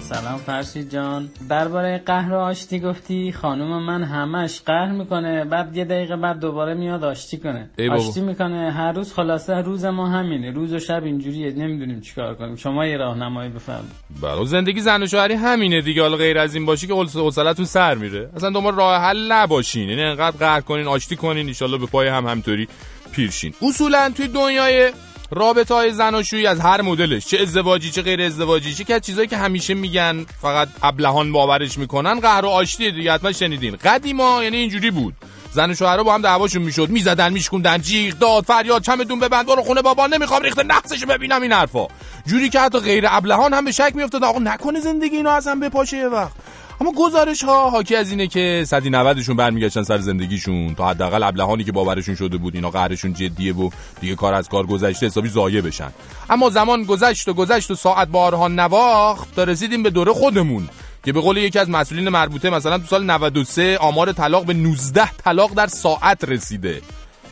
سلام فرشید جان. درباره قهر و آشتی گفتی. خانم من همش قهر می‌کنه. بعد یه دقیقه بعد دوباره میاد آشتی کنه. آشتی می‌کنه. هر روز خلاصه روز ما همینه. روز و شب اینجوریه. نمی‌دونیم چیکار کنیم. شما یه راهنمایی بفرمایید. بله زندگی زن و شوهری همینه دیگه. حالا غیر از این باشی که حوص- حوصلتون سر میره. اصلا دنبال راه حل نباشین. یعنی انقدر قهر کنین آشتی کنین. ان به پای هم همطوری پیرشین. اصولا توی دنیای رابطه های زناشویی از هر مدلش چه ازدواجی چه غیر ازدواجی چه که چیزایی که همیشه میگن فقط ابلهان باورش می‌کنن قهر و آشتی دیگه حتما شنیدین. قدیما یعنی اینجوری بود. زن و شوهرها با هم دعواشون می‌شد می‌زدن میشکوندن جیغ داد فریاد چمدون ببند برو خونه بابا نمی‌خوام ریخته نقصشو ببینم این حرفا. جوری که حتی غیر ابلهان هم به شک میافتاد آقا نکنه زندگی اینا از هم بپاشه یه وقت. اما گزارش ها حاکی از اینه که 190 شون برمیگشتن سر زندگیشون. تا حداقل ابلهانی که باورشون شده بود اینا قهرشون جدیه و دیگه کار از کار گذشته حسابی ضایع بشن. اما زمان گذشت و گذشت و ساعت بارها نواخت تا رسیدیم به دوره خودمون که به قول یکی از مسئولین مربوطه مثلا تو سال 93 آمار طلاق به 19 طلاق در ساعت رسیده.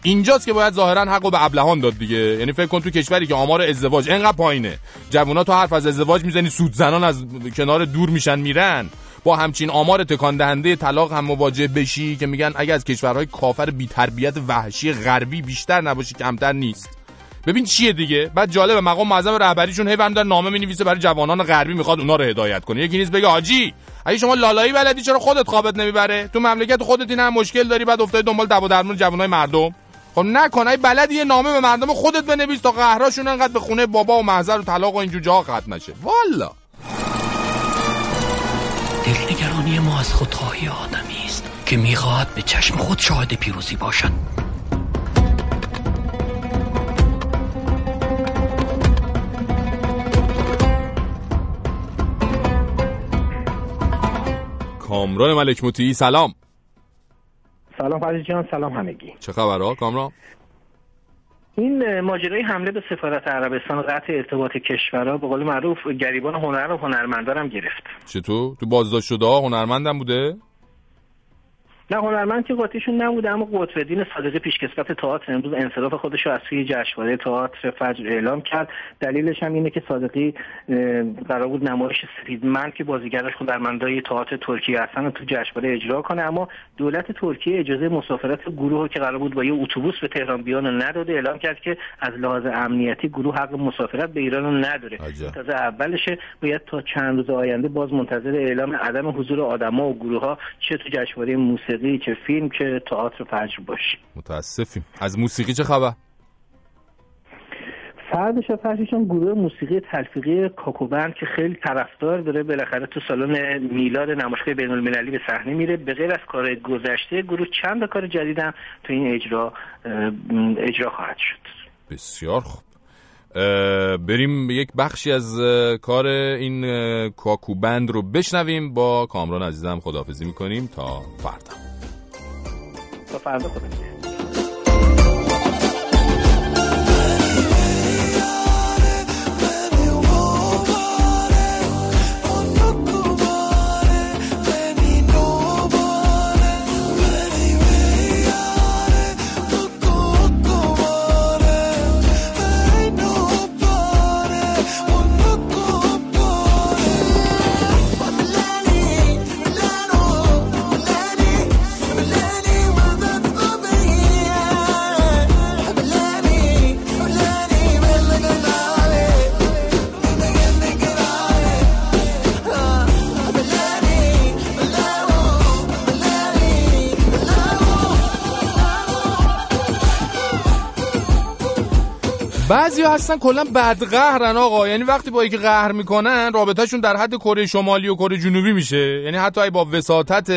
اینجاست که باید ظاهرا حقو به ابلهان داد دیگه. یعنی فکر کن تو کشوری که آمار ازدواج انقدر پایینه. جوونا تو حرف از ازدواج می‌زنی سود زنان از کنار دور میشن میرن. با همچین آمار تکان دهنده طلاق هم مواجه بشی که میگن اگه از کشورهای کافر بی تربیت وحشی غربی بیشتر نباشی کمتر نیست. ببین چیه دیگه؟ بعد جالب مقام معظم رهبریشون هی در نامه می‌نویسه برای جوانان غربی می‌خواد اونا رو هدایت کنه. یکی نیست بگه حاجی اگه شما لالایی بلدی چرا خودت خوابت نمی‌بره؟ تو مملکت خودت این هم مشکل داری بعد افتادی دنبال دعوا درمون جوانای مردم. خب نکن ای بلدی نامه به مردم خودت بنویس تا قهراشون انقدر به خونه بابا و محضر و طلاق و اینجور جاها ختم نشه. والا! دلنگرانی ما از خودخواهی آدمی است که می‌خواهد به چشم خود شاهد پیروزی باشد. کامران ملک مطیعی سلام. سلام فرشید جان سلام همگی. چه خبرها؟ کامران؟ این ماجرای حمله به سفارت عربستان و قطع ارتباط کشورها به قول معروف گریبان هنر و هنرمندان هم گرفت. چطور؟ تو بازداشت شده ها هنرمندم بوده؟ نه هنرمند که قاطیشون نبوده اما قطبالدین صادقی پیشکسوت تئاتر امروز انصراف خودش رو از توی جشنواره تئاتر فجر اعلام کرد. دلیلش هم اینه که صادقی قرار بود نمایش سپیدمند که بازیگرش هنرمندای تئاتر ترکیه هستن تو جشنواره اجرا کنه. اما دولت ترکیه اجازه مسافرت گروه رو که قرار بود با یه اتوبوس به تهران بیان نداده اعلام کرد که از لحاظ امنیتی گروه حق مسافرت به ایران رو نداره. تازه اولشه باید تا چند روز آینده باز منتظر اعلام عدم حضور آدما و گروه ها چه تو جشنواره موسیقی چه فیلم چه تئاتر فجر باشیم متاسفیم. از موسیقی چه خبر؟ فردش فرششون گروه موسیقی تلفیقی کاکوبند که خیلی طرفدار داره بالاخره تو سالن میلاد نمایشگاه بین المللی به صحنه میره. به غیر از کار گذشته گروه چند کار جدید هم تو این اجرا اجرا خواهد شد. بسیار خوب. بریم یک بخشی از کار این اه، کاکوبند رو بشنویم. با کامران عزیزم خداحافظی می‌کنیم. تا فردا. تا فردا خدا بعضی هستن کلا بدقهرن آقا. یعنی وقتی با یکی قهر می‌کنن رابطهشون در حد کره شمالی و کره جنوبی میشه. یعنی حتی با وساطت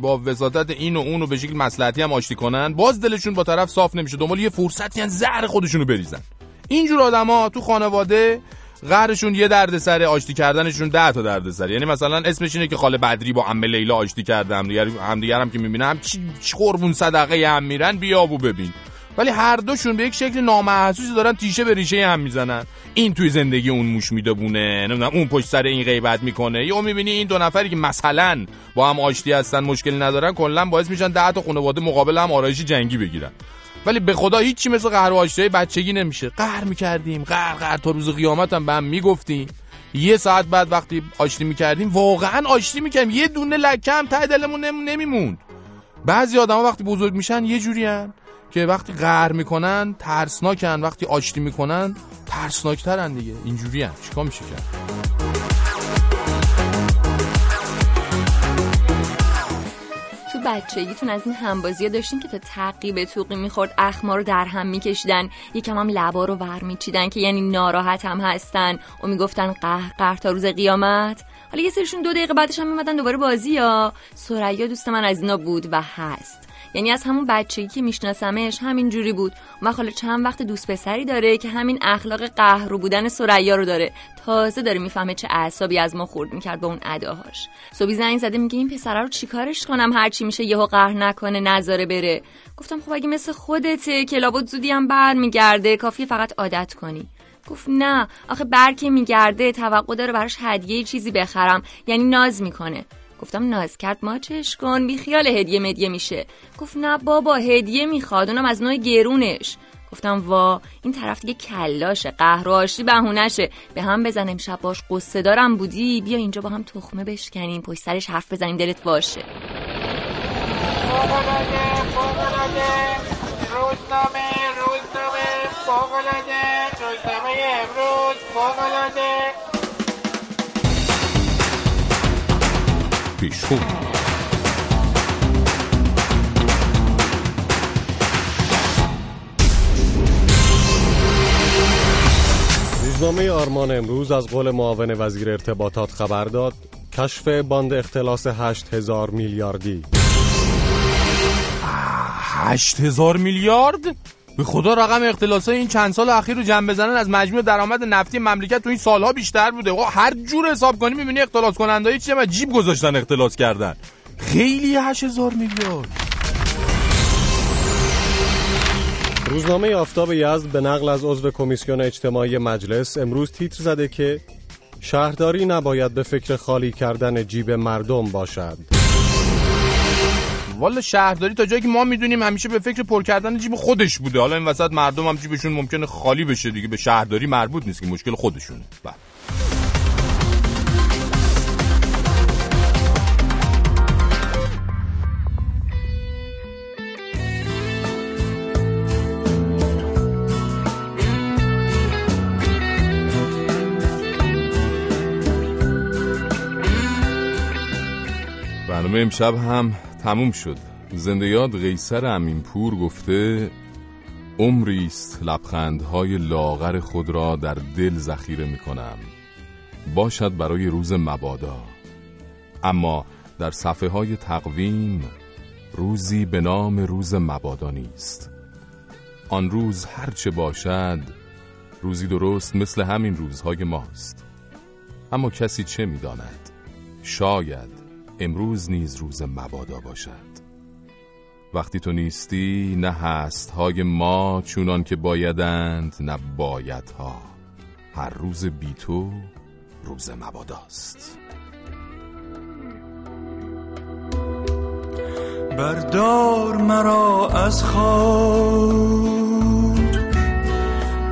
با وساطت این و اون و به شکل مصلحتی هم آشتی کنن باز دلشون با طرف صاف نمیشه. دنبال یه فرصتی یعنی زهر خودشونو بریزن. اینجور آدما تو خانواده قهرشون یه دردسر آشتی کردنشون ده تا دردسر. یعنی مثلا اسمش اینه که خاله بدری با عمه لیلا آشتی کرده همدیگر همدیگر هم که می‌بینم چی قربون صدقه هم میرن بیا و ببین. ولی هر دوشون به یک شکل نامحسوسی دارن تیشه به ریشه هم می‌زنن. این توی زندگی اون موش میدبونه نمی‌دونم اون پشت سر این غیبت می‌کنه. یا می‌بینی این دو نفری که مثلا با هم آشتی هستن مشکلی ندارن کلا باعث میشن ده تا خانواده مقابل هم آرایشی جنگی بگیرن. ولی به خدا هیچی مثل قهر و بچگی نمیشه. قهر می‌کردیم قهر قهر تا روز قیامت هم به هم می‌گفتیم. یه ساعت بعد وقتی آشتی می‌کردیم واقعا آشتی می‌کردیم. یه دونه لکه هم ته دلمون نمیموند. بعضی آدما وقتی بزرگ میشن یه جوری هن. که وقتی قهر می‌کنن ترسناکن. وقتی آشتی می‌کنن ترسناکترن دیگه. اینجوری هن چیکار میشه کرد تو بچگیتون از این همبازی داشتین که تا تعقیب توقی می‌خورد اخما رو در هم میکشیدن. یکم هم لبا رو ور میچیدن که یعنی ناراحت هم هستن. و می‌گفتن قهر قهر تا روز قیامت. حالا یه سرشون دو دقیقه بعدش هم میمدن دوباره بازی یا سریا دوست من از اینا بود و هست. یعنی از همون بچگی که میشناسمش همین جوری بود. و حالا چند وقت دوست پسری داره که همین اخلاق قهرو بودن سریا رو داره. تازه داره می‌فهمه چه اعصابی از ما خورد می‌کرد با اون اداهاش. صبحی زنگ زده میگه این پسره رو چیکارش کنم؟ هرچی میشه یهو قهر نکنه نذاره بره. گفتم خب اگه مثل خودته که زودی هم برمیگرده. کافیه فقط عادت کنی. گفت نه. آخه برکه میگرده. توقع داره براش هدیه چیزی بخرم. یعنی ناز می‌کنه. گفتم ناز کرد ماچش کن بی خیال هدیه مدیه میشه. گفت نه بابا هدیه می‌خواد اونم از نوع گرونش. گفتم وا این طرف دیگه کلاشه قهر و آشتی بهونشه به هم بزن امشب باش قصه دارم بودی؟ بیا اینجا با هم تخمه بشکنیم پشت سرش حرف بزنیم دلت باشه. روزنامه روزنامه فوقلاده روزنامه امروز فوقلاده پیشخون روزنامه آرمان امروز از قول معاون وزیر ارتباطات خبر داد کشف باند اختلاس 8000 میلیاردی هشت هزار میلیارد؟ به خدا رقم اختلاس این چند سال اخیر رو جمع بزنن از مجموع درآمد نفتی مملکت تو این سالها بیشتر بوده. هر جور حساب کنی می‌بینی اختلاس کننده چیه؟ و جیب گذاشتن اختلاس کردن. خیلی هشت هزار میلیارد. روزنامه آفتاب یزد به نقل از عضو کمیسیون اجتماعی مجلس امروز تیتر زده که شهرداری نباید به فکر خالی کردن جیب مردم باشد. والا شهرداری تا جایی که ما می‌دونیم همیشه به فکر پر کردن جیب خودش بوده. حالا این وسط مردم هم جیبشون ممکنه خالی بشه دیگه. به شهرداری مربوط نیست که مشکل خودشونه. بله. برنامه امشب هم تموم شد. زنده یاد قیصر امینپور گفته عمری است لبخندهای لاغر خود را در دل ذخیره می کنم باشد برای روز مبادا. اما در صفحه های تقویم روزی به نام روز مبادا نیست. آن روز هرچه باشد روزی درست مثل همین روزهای ماست. اما کسی چه می‌داند؟ شاید امروز نیز روز مبادا باشد. وقتی تو نیستی نه هست های ما چونان که بایدند نه بایدها. هر روز بی تو روز مباداست. بردار مرا از خواب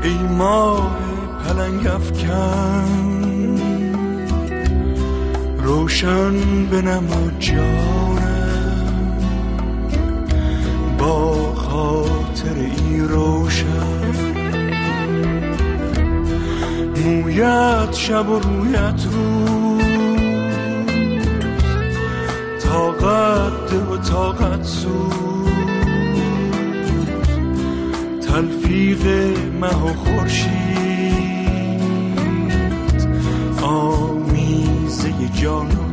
ای ماه پلنگ افکن. روشن بنما جانم. با خاطر ای روشن. مویت شب و رویت روز. طاقت ده و طاقت سود تلفیق مه و خورشید. millones